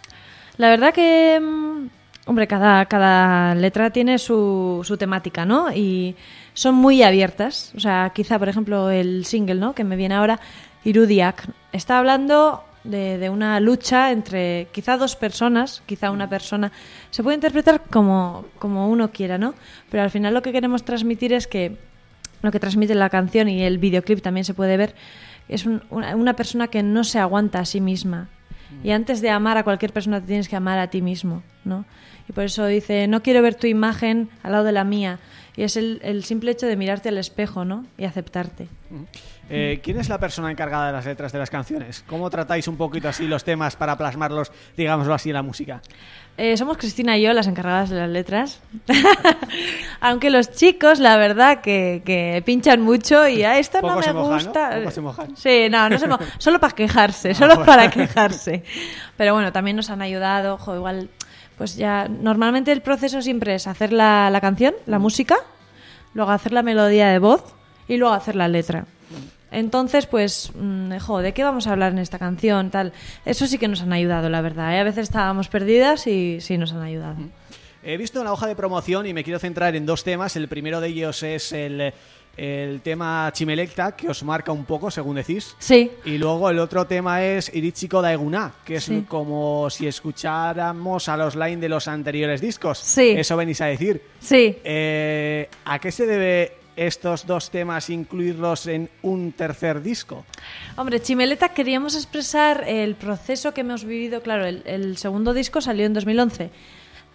[SPEAKER 6] La verdad que, mm, hombre, cada, cada letra tiene su, su temática, ¿no? Y son muy abiertas. O sea, quizá, por ejemplo, el single, ¿no? Que me viene ahora, Irudiak, está hablando de, de una lucha entre quizá dos personas, quizá una persona. Se puede interpretar como, como uno quiera, ¿no? Pero al final lo que queremos transmitir es que lo que transmite la canción y el videoclip también se puede ver, es un- una, una persona que no se aguanta a sí misma. Y antes de amar a cualquier persona te tienes que amar a ti mismo, ¿no? Y por eso dice, no quiero ver tu imagen al lado de la mía. Y es el, el simple hecho de mirarte al espejo, ¿no? Y aceptarte.
[SPEAKER 1] Eh, ¿Quién es la persona encargada de las letras de las canciones? ¿Cómo tratáis un poquito así los temas para plasmarlos, digámoslo así, en la música?
[SPEAKER 6] Eh, somos Cristina y yo las encargadas de las letras. Aunque los chicos, la verdad, que, que pinchan mucho y a esto no me
[SPEAKER 1] se ¿no?
[SPEAKER 6] gusta.
[SPEAKER 1] Poco se mojan.
[SPEAKER 6] Sí, no, no se mo- Solo para quejarse, solo para quejarse. pero bueno, también nos han ayudado, jo, igual, pues ya, normalmente el proceso siempre es hacer la, la canción, la música, luego hacer la melodía de voz y luego hacer la letra. Entonces, pues, mm, jo, ¿de qué vamos a hablar en esta canción? Tal. Eso sí que nos han ayudado, la verdad. ¿eh? A veces estábamos perdidas y sí nos han ayudado.
[SPEAKER 1] He visto una hoja de promoción y me quiero centrar en dos temas. El primero de ellos es el, el tema Chimelecta, que os marca un poco, según decís.
[SPEAKER 6] Sí.
[SPEAKER 1] Y luego el otro tema es Irichiko Daeguna, que es
[SPEAKER 6] Sí.
[SPEAKER 1] como si escucháramos a los line de los anteriores discos.
[SPEAKER 6] Sí.
[SPEAKER 1] Eso venís a decir.
[SPEAKER 6] Sí.
[SPEAKER 1] Eh, ¿A qué se debe estos dos temas incluirlos en un tercer disco?
[SPEAKER 6] Hombre, Chimeleta queríamos expresar el proceso que hemos vivido. Claro, el, el segundo disco salió en 2011.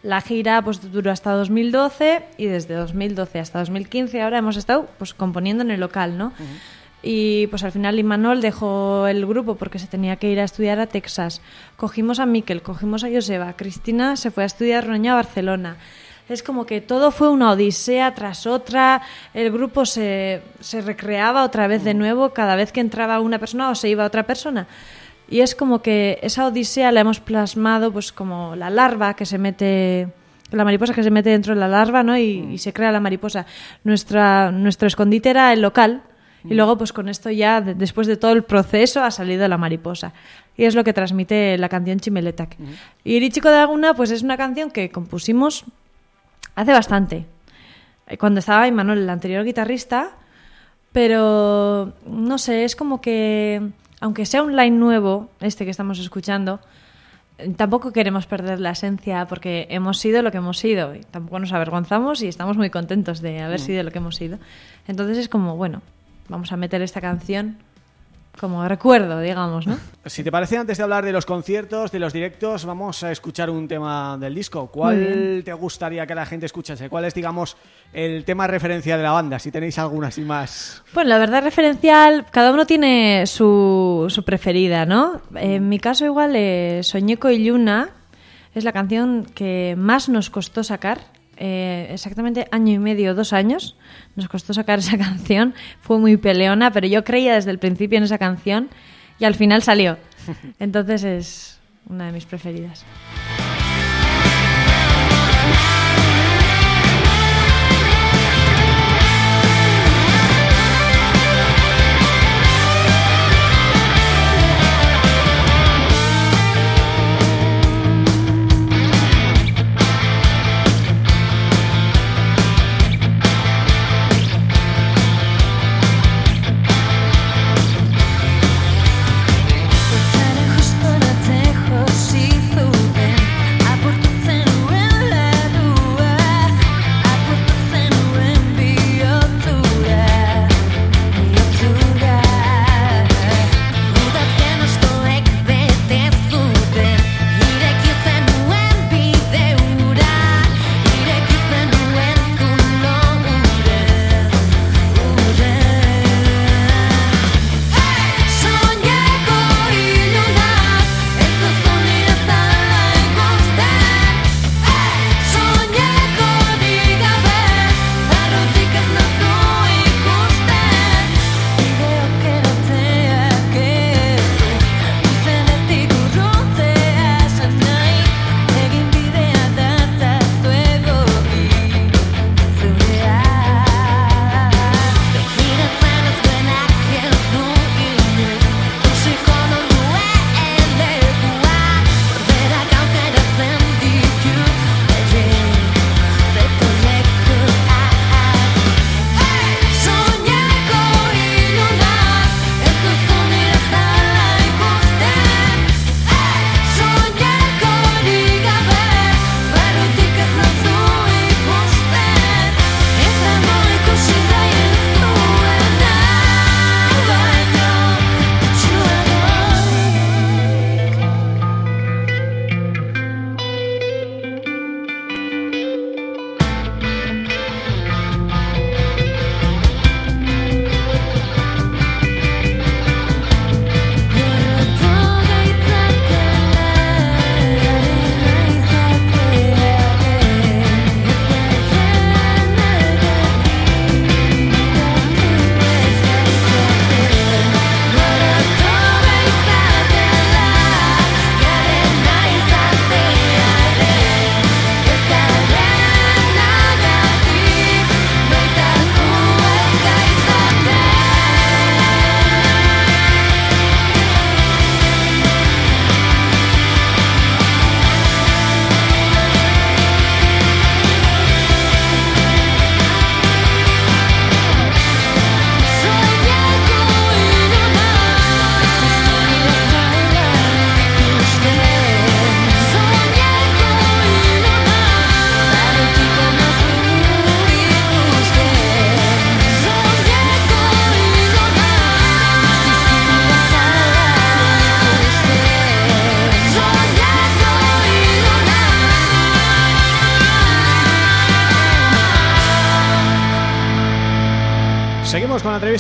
[SPEAKER 6] La gira pues duró hasta 2012 y desde 2012 hasta 2015 ahora hemos estado pues componiendo en el local, ¿no? Y pues al final Imanol dejó el grupo porque se tenía que ir a estudiar a Texas. Cogimos a Miquel, cogimos a Joseba, Cristina se fue a estudiar Roña a Barcelona. Es como que todo fue una odisea tras otra, el grupo se, se recreaba otra vez de nuevo cada vez que entraba una persona o se iba otra persona. Y es como que esa odisea la hemos plasmado pues como la larva que se mete la mariposa que se mete dentro de la larva, ¿no? Y, y se crea la mariposa. Nuestra, nuestro escondite era el local y luego pues con esto ya, de- después de todo el proceso, ha salido la mariposa. Y es lo que transmite la canción Chimeletac. Y Irichiko de Laguna pues es una canción que compusimos hace bastante. Eh, Cuando estaba Imanol, el anterior guitarrista, pero no sé, es como que aunque sea un line nuevo, este que estamos escuchando, tampoco queremos perder la esencia porque hemos sido lo que hemos sido y tampoco nos avergonzamos y estamos muy contentos de haber sido lo que hemos sido. Entonces es como, bueno, vamos a meter esta canción como recuerdo, digamos, ¿no?
[SPEAKER 1] Si te parece, antes de hablar de los conciertos, de los directos, vamos a escuchar un tema del disco. ¿Cuál te gustaría que la gente escuchase? ¿Cuál es, digamos, el tema referencia de la banda? Si tenéis alguna así más...
[SPEAKER 6] Bueno, la verdad referencial, cada uno tiene su, su preferida, ¿no? En mi caso igual, eh, Soñeco y Luna es la canción que más nos costó sacar, eh, exactamente año y medio, dos años, nos costó sacar esa canción, fue muy peleona, pero yo creía desde el principio en esa canción y al final salió. Entonces es una de mis preferidas.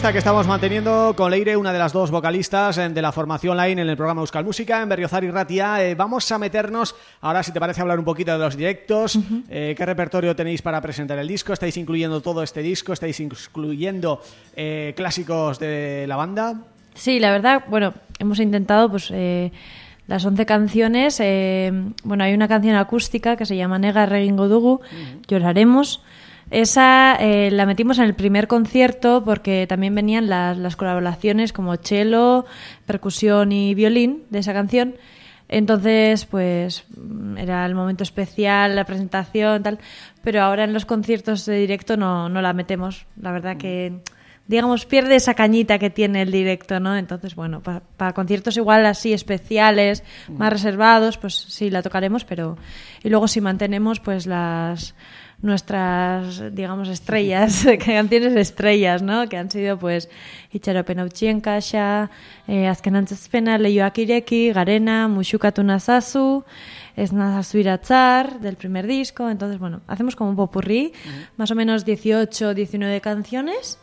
[SPEAKER 1] Entrevista que estamos manteniendo con Leire, una de las dos vocalistas eh, de la formación Line en el programa Euskal Música en Berriozar y Ratia. Eh, vamos a meternos, ahora si te parece hablar un poquito de los directos, eh, qué repertorio tenéis para presentar el disco, estáis incluyendo todo este disco, estáis incluyendo eh, clásicos de la banda.
[SPEAKER 6] Sí, la verdad, bueno, hemos intentado pues las 11 canciones, bueno, hay una canción acústica que se llama Nega Regingo Dugu, Lloraremos. Esa eh, la metimos en el primer concierto porque también venían las, las colaboraciones como cello, percusión y violín de esa canción. Entonces, pues mm, era el momento especial, la presentación, tal. Pero ahora en los conciertos de directo no, no la metemos. La verdad que, digamos, pierde esa cañita que tiene el directo, ¿no? Entonces, bueno, para, para conciertos igual así especiales, más reservados, pues sí la tocaremos, pero... Y luego si mantenemos, pues las nuestras, digamos, estrellas, canciones estrellas, ¿no? Que han sido, pues, Itxaropen Hautsien Kaxa, eh, Azken Antzezpena, Leioak Ireki, Garena, Ez Nazazu Iratzar, del primer disco. Entonces, bueno, hacemos como un popurrí, más o menos 18, 19 canciones.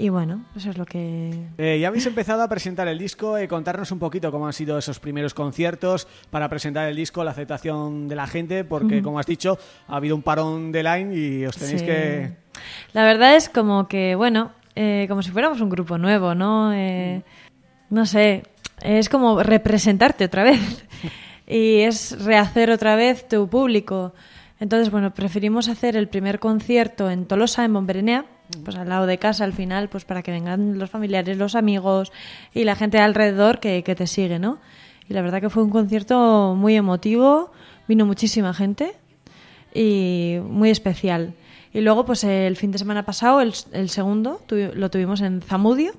[SPEAKER 6] Y bueno, eso es lo que...
[SPEAKER 1] Eh, ya habéis empezado a presentar el disco, eh, contarnos un poquito cómo han sido esos primeros conciertos para presentar el disco, la aceptación de la gente, porque como has dicho, ha habido un parón de line y os tenéis
[SPEAKER 6] Sí.
[SPEAKER 1] que...
[SPEAKER 6] La verdad es como que, bueno, eh, como si fuéramos un grupo nuevo, ¿no? Eh, no sé, es como representarte otra vez y es rehacer otra vez tu público. Entonces, bueno, preferimos hacer el primer concierto en Tolosa, en Bomberenea, pues al lado de casa al final, pues para que vengan los familiares, los amigos y la gente alrededor que, que te sigue, ¿no? Y la verdad que fue un concierto muy emotivo, vino muchísima gente y muy especial. Y luego, pues el fin de semana pasado, el, el segundo, lo tuvimos en Zamudio.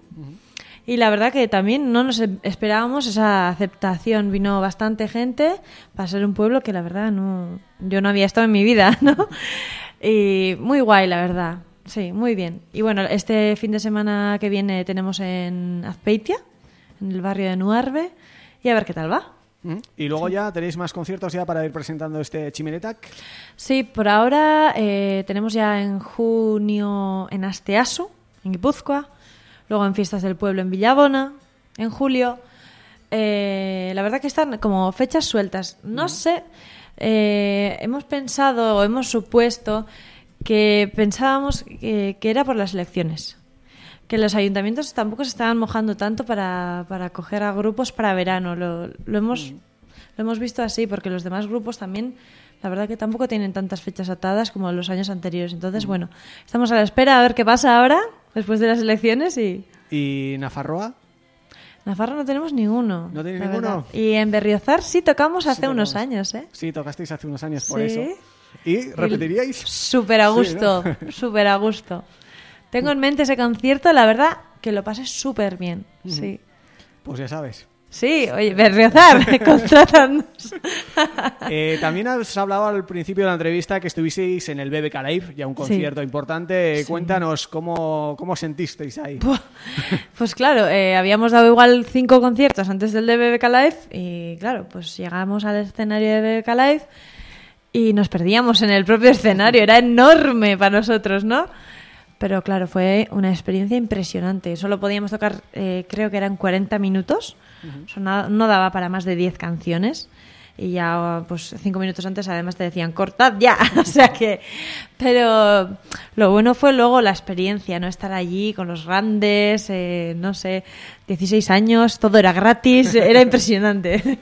[SPEAKER 6] Y la verdad que también no nos e- esperábamos esa aceptación. Vino bastante gente para ser un pueblo que la verdad no yo no había estado en mi vida, ¿no? Y muy guay, la verdad. Sí, muy bien. Y bueno, este fin de semana que viene tenemos en Azpeitia, en el barrio de Nuarbe, y a ver qué tal va.
[SPEAKER 1] ¿Mm? Y luego ya tenéis más conciertos ya para ir presentando este Chimenetac.
[SPEAKER 6] Sí, por ahora eh, tenemos ya en junio en Asteasu, en Guipúzcoa, luego en Fiestas del Pueblo en Villabona, en julio. Eh, la verdad que están como fechas sueltas. No sé, eh, hemos pensado o hemos supuesto que pensábamos que, que era por las elecciones. Que los ayuntamientos tampoco se estaban mojando tanto para, para coger a grupos para verano. Lo, lo hemos, lo hemos visto así, porque los demás grupos también, la verdad que tampoco tienen tantas fechas atadas como los años anteriores. Entonces, bueno, estamos a la espera a ver qué pasa ahora, después de las elecciones y...
[SPEAKER 1] ¿Y Nafarroa?
[SPEAKER 6] Nafarro no tenemos ninguno.
[SPEAKER 1] ¿No tenéis ninguno?
[SPEAKER 6] verdad. Y en Berriozar sí tocamos hace
[SPEAKER 1] tocamos.
[SPEAKER 6] unos años, ¿eh?
[SPEAKER 1] Sí, tocasteis hace unos años por
[SPEAKER 6] Sí.
[SPEAKER 1] eso. ¿Y repetiríais?
[SPEAKER 6] Súper a
[SPEAKER 1] Sí,
[SPEAKER 6] gusto, súper a gusto. Tengo en mente ese concierto, la verdad que lo pasé súper bien, sí.
[SPEAKER 1] Pues ya sabes.
[SPEAKER 6] Sí, oye, Berriozar, contratándonos.
[SPEAKER 1] Eh, también has hablado al principio de la entrevista que estuvisteis en el BBK Live, ya un concierto importante. Eh, Cuéntanos cómo, cómo sentisteis ahí.
[SPEAKER 6] Pues claro, eh, habíamos dado igual cinco conciertos antes del de BBK Live y claro, pues llegamos al escenario de BBK Live y nos perdíamos en el propio escenario, era enorme para nosotros, ¿no? Pero claro, fue una experiencia impresionante. Solo podíamos tocar, eh, creo que eran 40 minutos, O sea, no, no daba para más de 10 canciones. Y ya, pues cinco minutos antes, además te decían, cortad ya. o sea que. Pero lo bueno fue luego la experiencia, ¿no? Estar allí con los grandes, eh, no sé, 16 años, todo era gratis, era impresionante.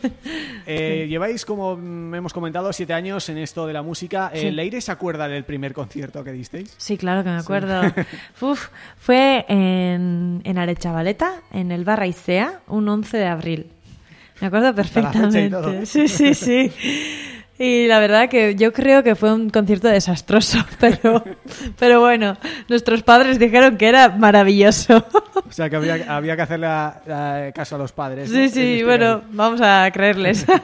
[SPEAKER 1] Eh, Lleváis, como hemos comentado, siete años en esto de la música. Eh,
[SPEAKER 6] Sí.
[SPEAKER 1] ¿Leire se acuerda del primer concierto que disteis?
[SPEAKER 6] Sí, claro que me acuerdo. Uf, fue en, en Arechavaleta, en el Barra Isea, un 11 de abril. Me acuerdo perfectamente. Sí, sí, sí. Y la verdad que yo creo que fue un concierto desastroso, pero, pero bueno, nuestros padres dijeron que era maravilloso.
[SPEAKER 1] O sea, que había, había que hacerle a- a- caso a los padres.
[SPEAKER 6] Sí, sí,
[SPEAKER 1] este
[SPEAKER 6] bueno, vamos a creerles.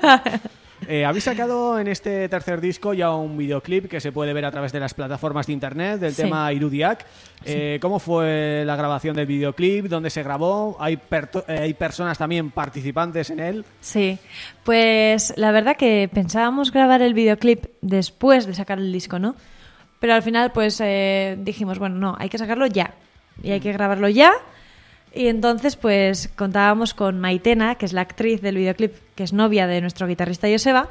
[SPEAKER 1] Eh, habéis sacado en este tercer disco ya un videoclip que se puede ver a través de las plataformas de internet del
[SPEAKER 6] Sí.
[SPEAKER 1] tema Irudiac. Eh, ¿Cómo fue la grabación del videoclip? ¿Dónde se grabó? ¿Hay, eh, hay personas también participantes en él?
[SPEAKER 6] Sí, pues la verdad que pensábamos grabar el videoclip después de sacar el disco, ¿no? Pero al final pues eh, dijimos, bueno, no, hay que sacarlo ya. y hay que grabarlo ya. Y entonces, pues contábamos con Maitena, que es la actriz del videoclip, que es novia de nuestro guitarrista Joseba,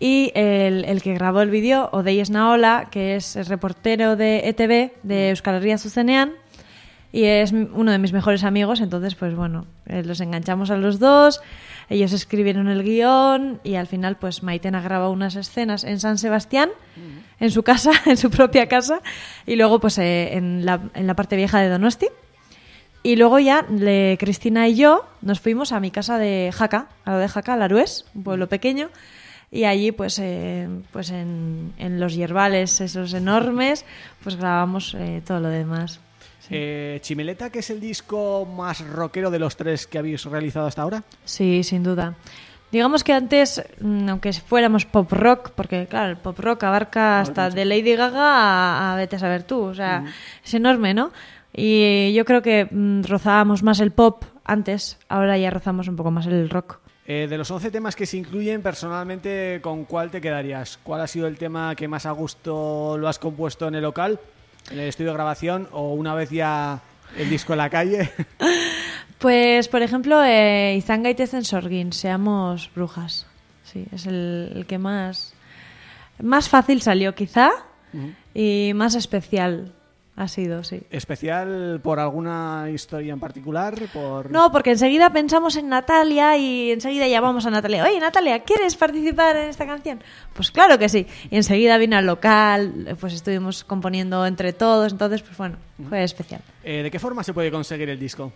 [SPEAKER 6] y el, el que grabó el vídeo, Odey Esnaola, que es el reportero de ETV, de Euskal Herria Zuzenean, y es uno de mis mejores amigos, entonces, pues bueno, eh, los enganchamos a los dos, ellos escribieron el guion, y al final, pues Maitena grabó unas escenas en San Sebastián, en su casa, en su propia casa, y luego, pues eh, en, la, en la parte vieja de Donosti. Y luego ya le- Cristina y yo nos fuimos a mi casa de Jaca, a lo de Jaca, Larués, un pueblo pequeño. Y allí, pues, eh, pues en, en los yerbales esos enormes, pues grabamos eh, todo lo demás.
[SPEAKER 1] Eh, Chimeleta, que es el disco más rockero de los tres que habéis realizado hasta ahora.
[SPEAKER 6] Sí, sin duda. Digamos que antes, mm, aunque fuéramos pop rock, porque claro, el pop rock abarca hasta de Lady Gaga a, a vete a saber tú, o sea, es enorme, ¿no? Y yo creo que mm, rozábamos más el pop antes, ahora ya rozamos un poco más el rock.
[SPEAKER 1] Eh, de los 11 temas que se incluyen, personalmente, ¿con cuál te quedarías? ¿Cuál ha sido el tema que más a gusto lo has compuesto en el local, en el estudio de grabación o una vez ya el disco en la calle?
[SPEAKER 6] Pues, por ejemplo, eh, Izan gaitezen sorgin, seamos brujas. Sí, es el, el que más, más fácil salió, quizá, y más especial ha sido, sí.
[SPEAKER 1] ¿Especial por alguna historia en particular? Por...
[SPEAKER 6] No, porque enseguida pensamos en Natalia y enseguida llamamos a Natalia. Oye, Natalia, ¿quieres participar en esta canción? Pues claro que sí. Y enseguida vino al local, pues estuvimos componiendo entre todos, entonces, pues bueno, fue especial.
[SPEAKER 1] Eh, ¿De qué forma se puede conseguir el disco?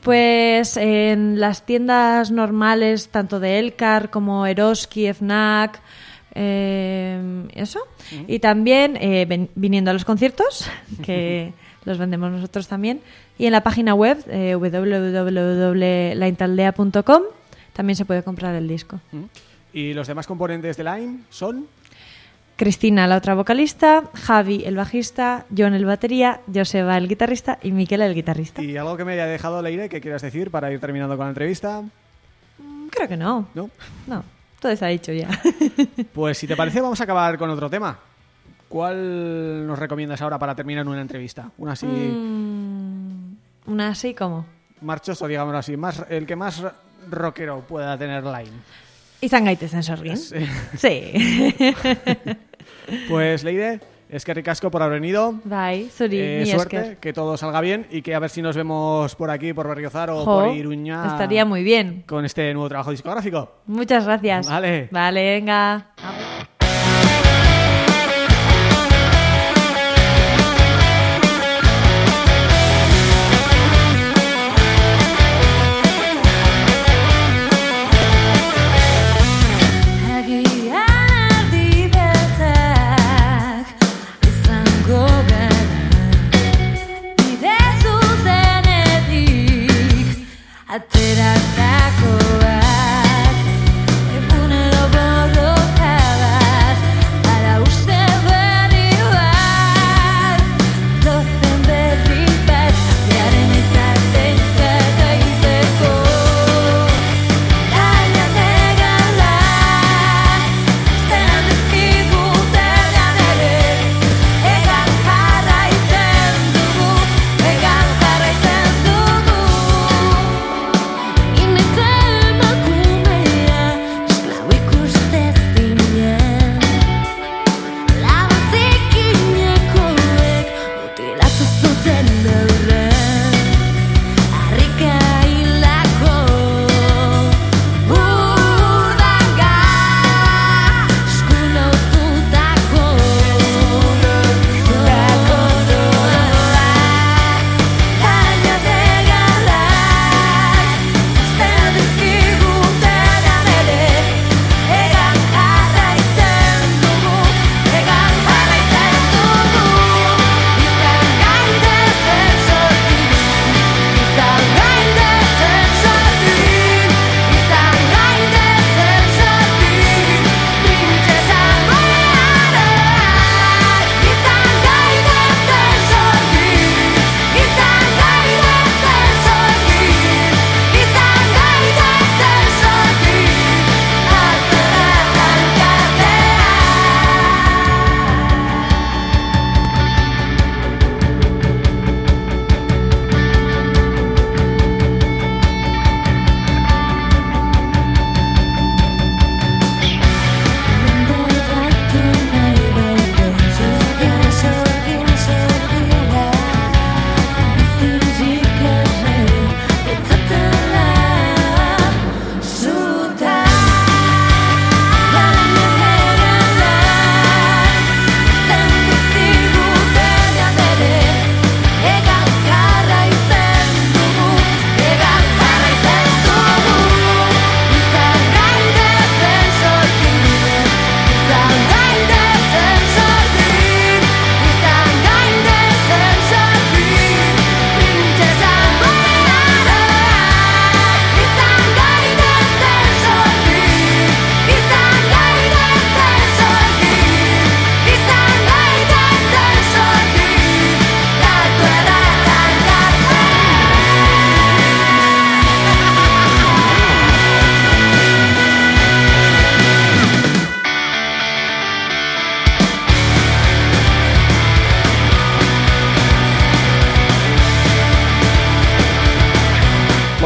[SPEAKER 6] Pues en las tiendas normales, tanto de Elcar como Eroski, Fnac, eh, eso. Y también eh, ven- viniendo a los conciertos, que los vendemos nosotros también. Y en la página web, eh, www.laintaldea.com, también se puede comprar el disco.
[SPEAKER 1] ¿Y los demás componentes de Line son?
[SPEAKER 6] Cristina, la otra vocalista, Javi, el bajista, John, el batería, Joseba, el guitarrista y Miquel, el guitarrista.
[SPEAKER 1] ¿Y algo que me haya dejado Leire que quieras decir para ir terminando con la entrevista?
[SPEAKER 6] Creo que no.
[SPEAKER 1] ¿No?
[SPEAKER 6] No, todo está dicho ya.
[SPEAKER 1] Pues si te parece vamos a acabar con otro tema. ¿Cuál nos recomiendas ahora para terminar una entrevista? Una así
[SPEAKER 6] Mm, una así como.
[SPEAKER 1] marchoso, digamos así, más el que más rockero pueda tener Line.
[SPEAKER 6] Izan gaitezen sorgin.
[SPEAKER 1] Sí.
[SPEAKER 6] Sí.
[SPEAKER 1] Pues Leire, es que ricasco por haber venido.
[SPEAKER 6] Bai, zuri,
[SPEAKER 1] Eh, suerte,
[SPEAKER 6] esker.
[SPEAKER 1] que todo salga bien y que a ver si nos vemos por aquí, por Berriozar o
[SPEAKER 6] Jo,
[SPEAKER 1] por Iruña.
[SPEAKER 6] Estaría muy bien.
[SPEAKER 1] Con este nuevo trabajo discográfico.
[SPEAKER 6] Muchas gracias.
[SPEAKER 1] Vale.
[SPEAKER 6] Vale, venga.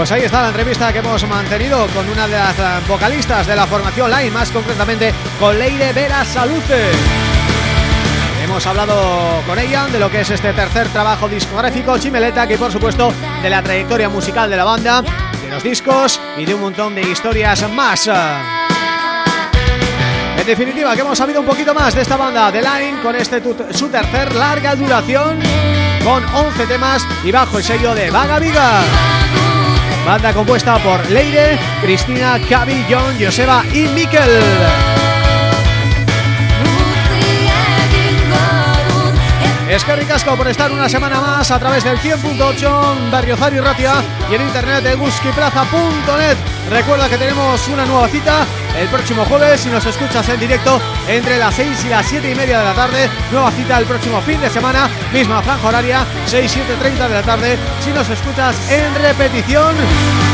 [SPEAKER 1] Pues ahí está la entrevista que hemos mantenido con una de las eh, vocalistas de la formación Line, más concretamente con Leire Vera Saluce. Hemos hablado con ella de lo que es este tercer trabajo discográfico Chimeleta, que por supuesto de la trayectoria musical de la banda, de los discos y de un montón de historias más. En definitiva, que hemos sabido un poquito más de esta banda de Line con este su tercer larga duración con 11 temas y bajo el sello de Vaga Viga. Banda compuesta por Leire, Cristina, Cavi, John, Joseba y Mikel. Es que ricasco por estar una semana más a través del 100.8 Berriozar y Ratia y en internet de guskiplaza.net Recuerda que tenemos una nueva cita el próximo jueves si nos escuchas en directo entre las 6 y las 7 y media de la tarde Nueva cita el próximo fin de semana, misma franja horaria, 6, 7.30 de la tarde si nos escuchas en repetición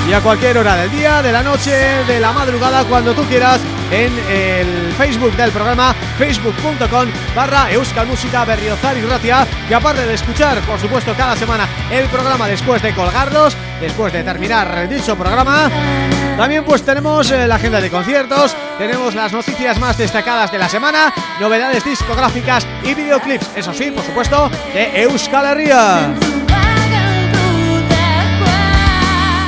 [SPEAKER 1] y a cualquier hora del día, de la noche, de la madrugada, cuando tú quieras en el Facebook del programa facebook.com barra Euskal Música Berriozar y Ratia. Que aparte de escuchar, por supuesto, cada semana el programa después de colgarlos, después de terminar dicho programa también pues tenemos eh, la agenda de conciertos, tenemos las noticias más destacadas de la semana, novedades discográficas y videoclips, eso sí, por supuesto, de Euskal Herria.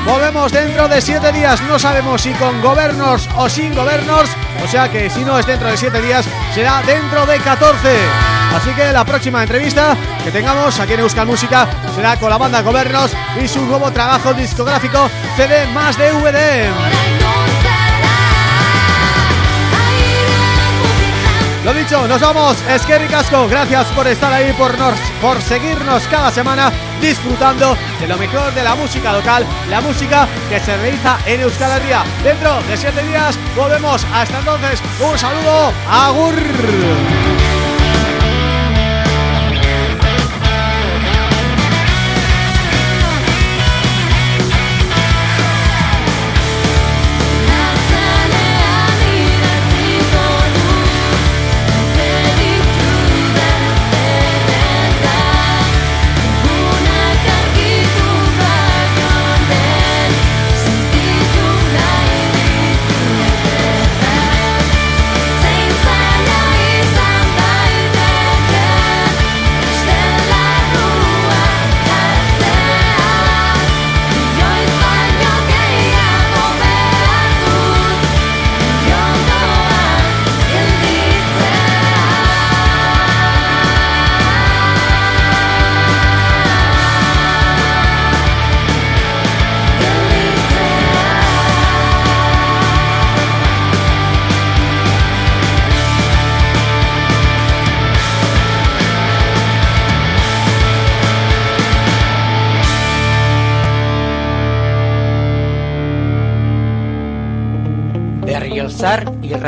[SPEAKER 1] Volvemos dentro de siete días, no sabemos si con gobiernos o sin gobiernos, o sea que si no es dentro de siete días, será dentro de 14. Así que la próxima entrevista que tengamos aquí en Euskal Música será con la banda Gobernos y su nuevo trabajo discográfico CD más DVD. Lo dicho, nos vamos, es que ricasco, gracias por estar ahí, por, nos, por seguirnos cada semana disfrutando de lo mejor de la música local, la música que se realiza en Euskal Herria. Dentro de siete días volvemos, hasta entonces, un saludo, agur.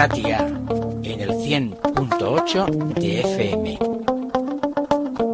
[SPEAKER 7] Berriozar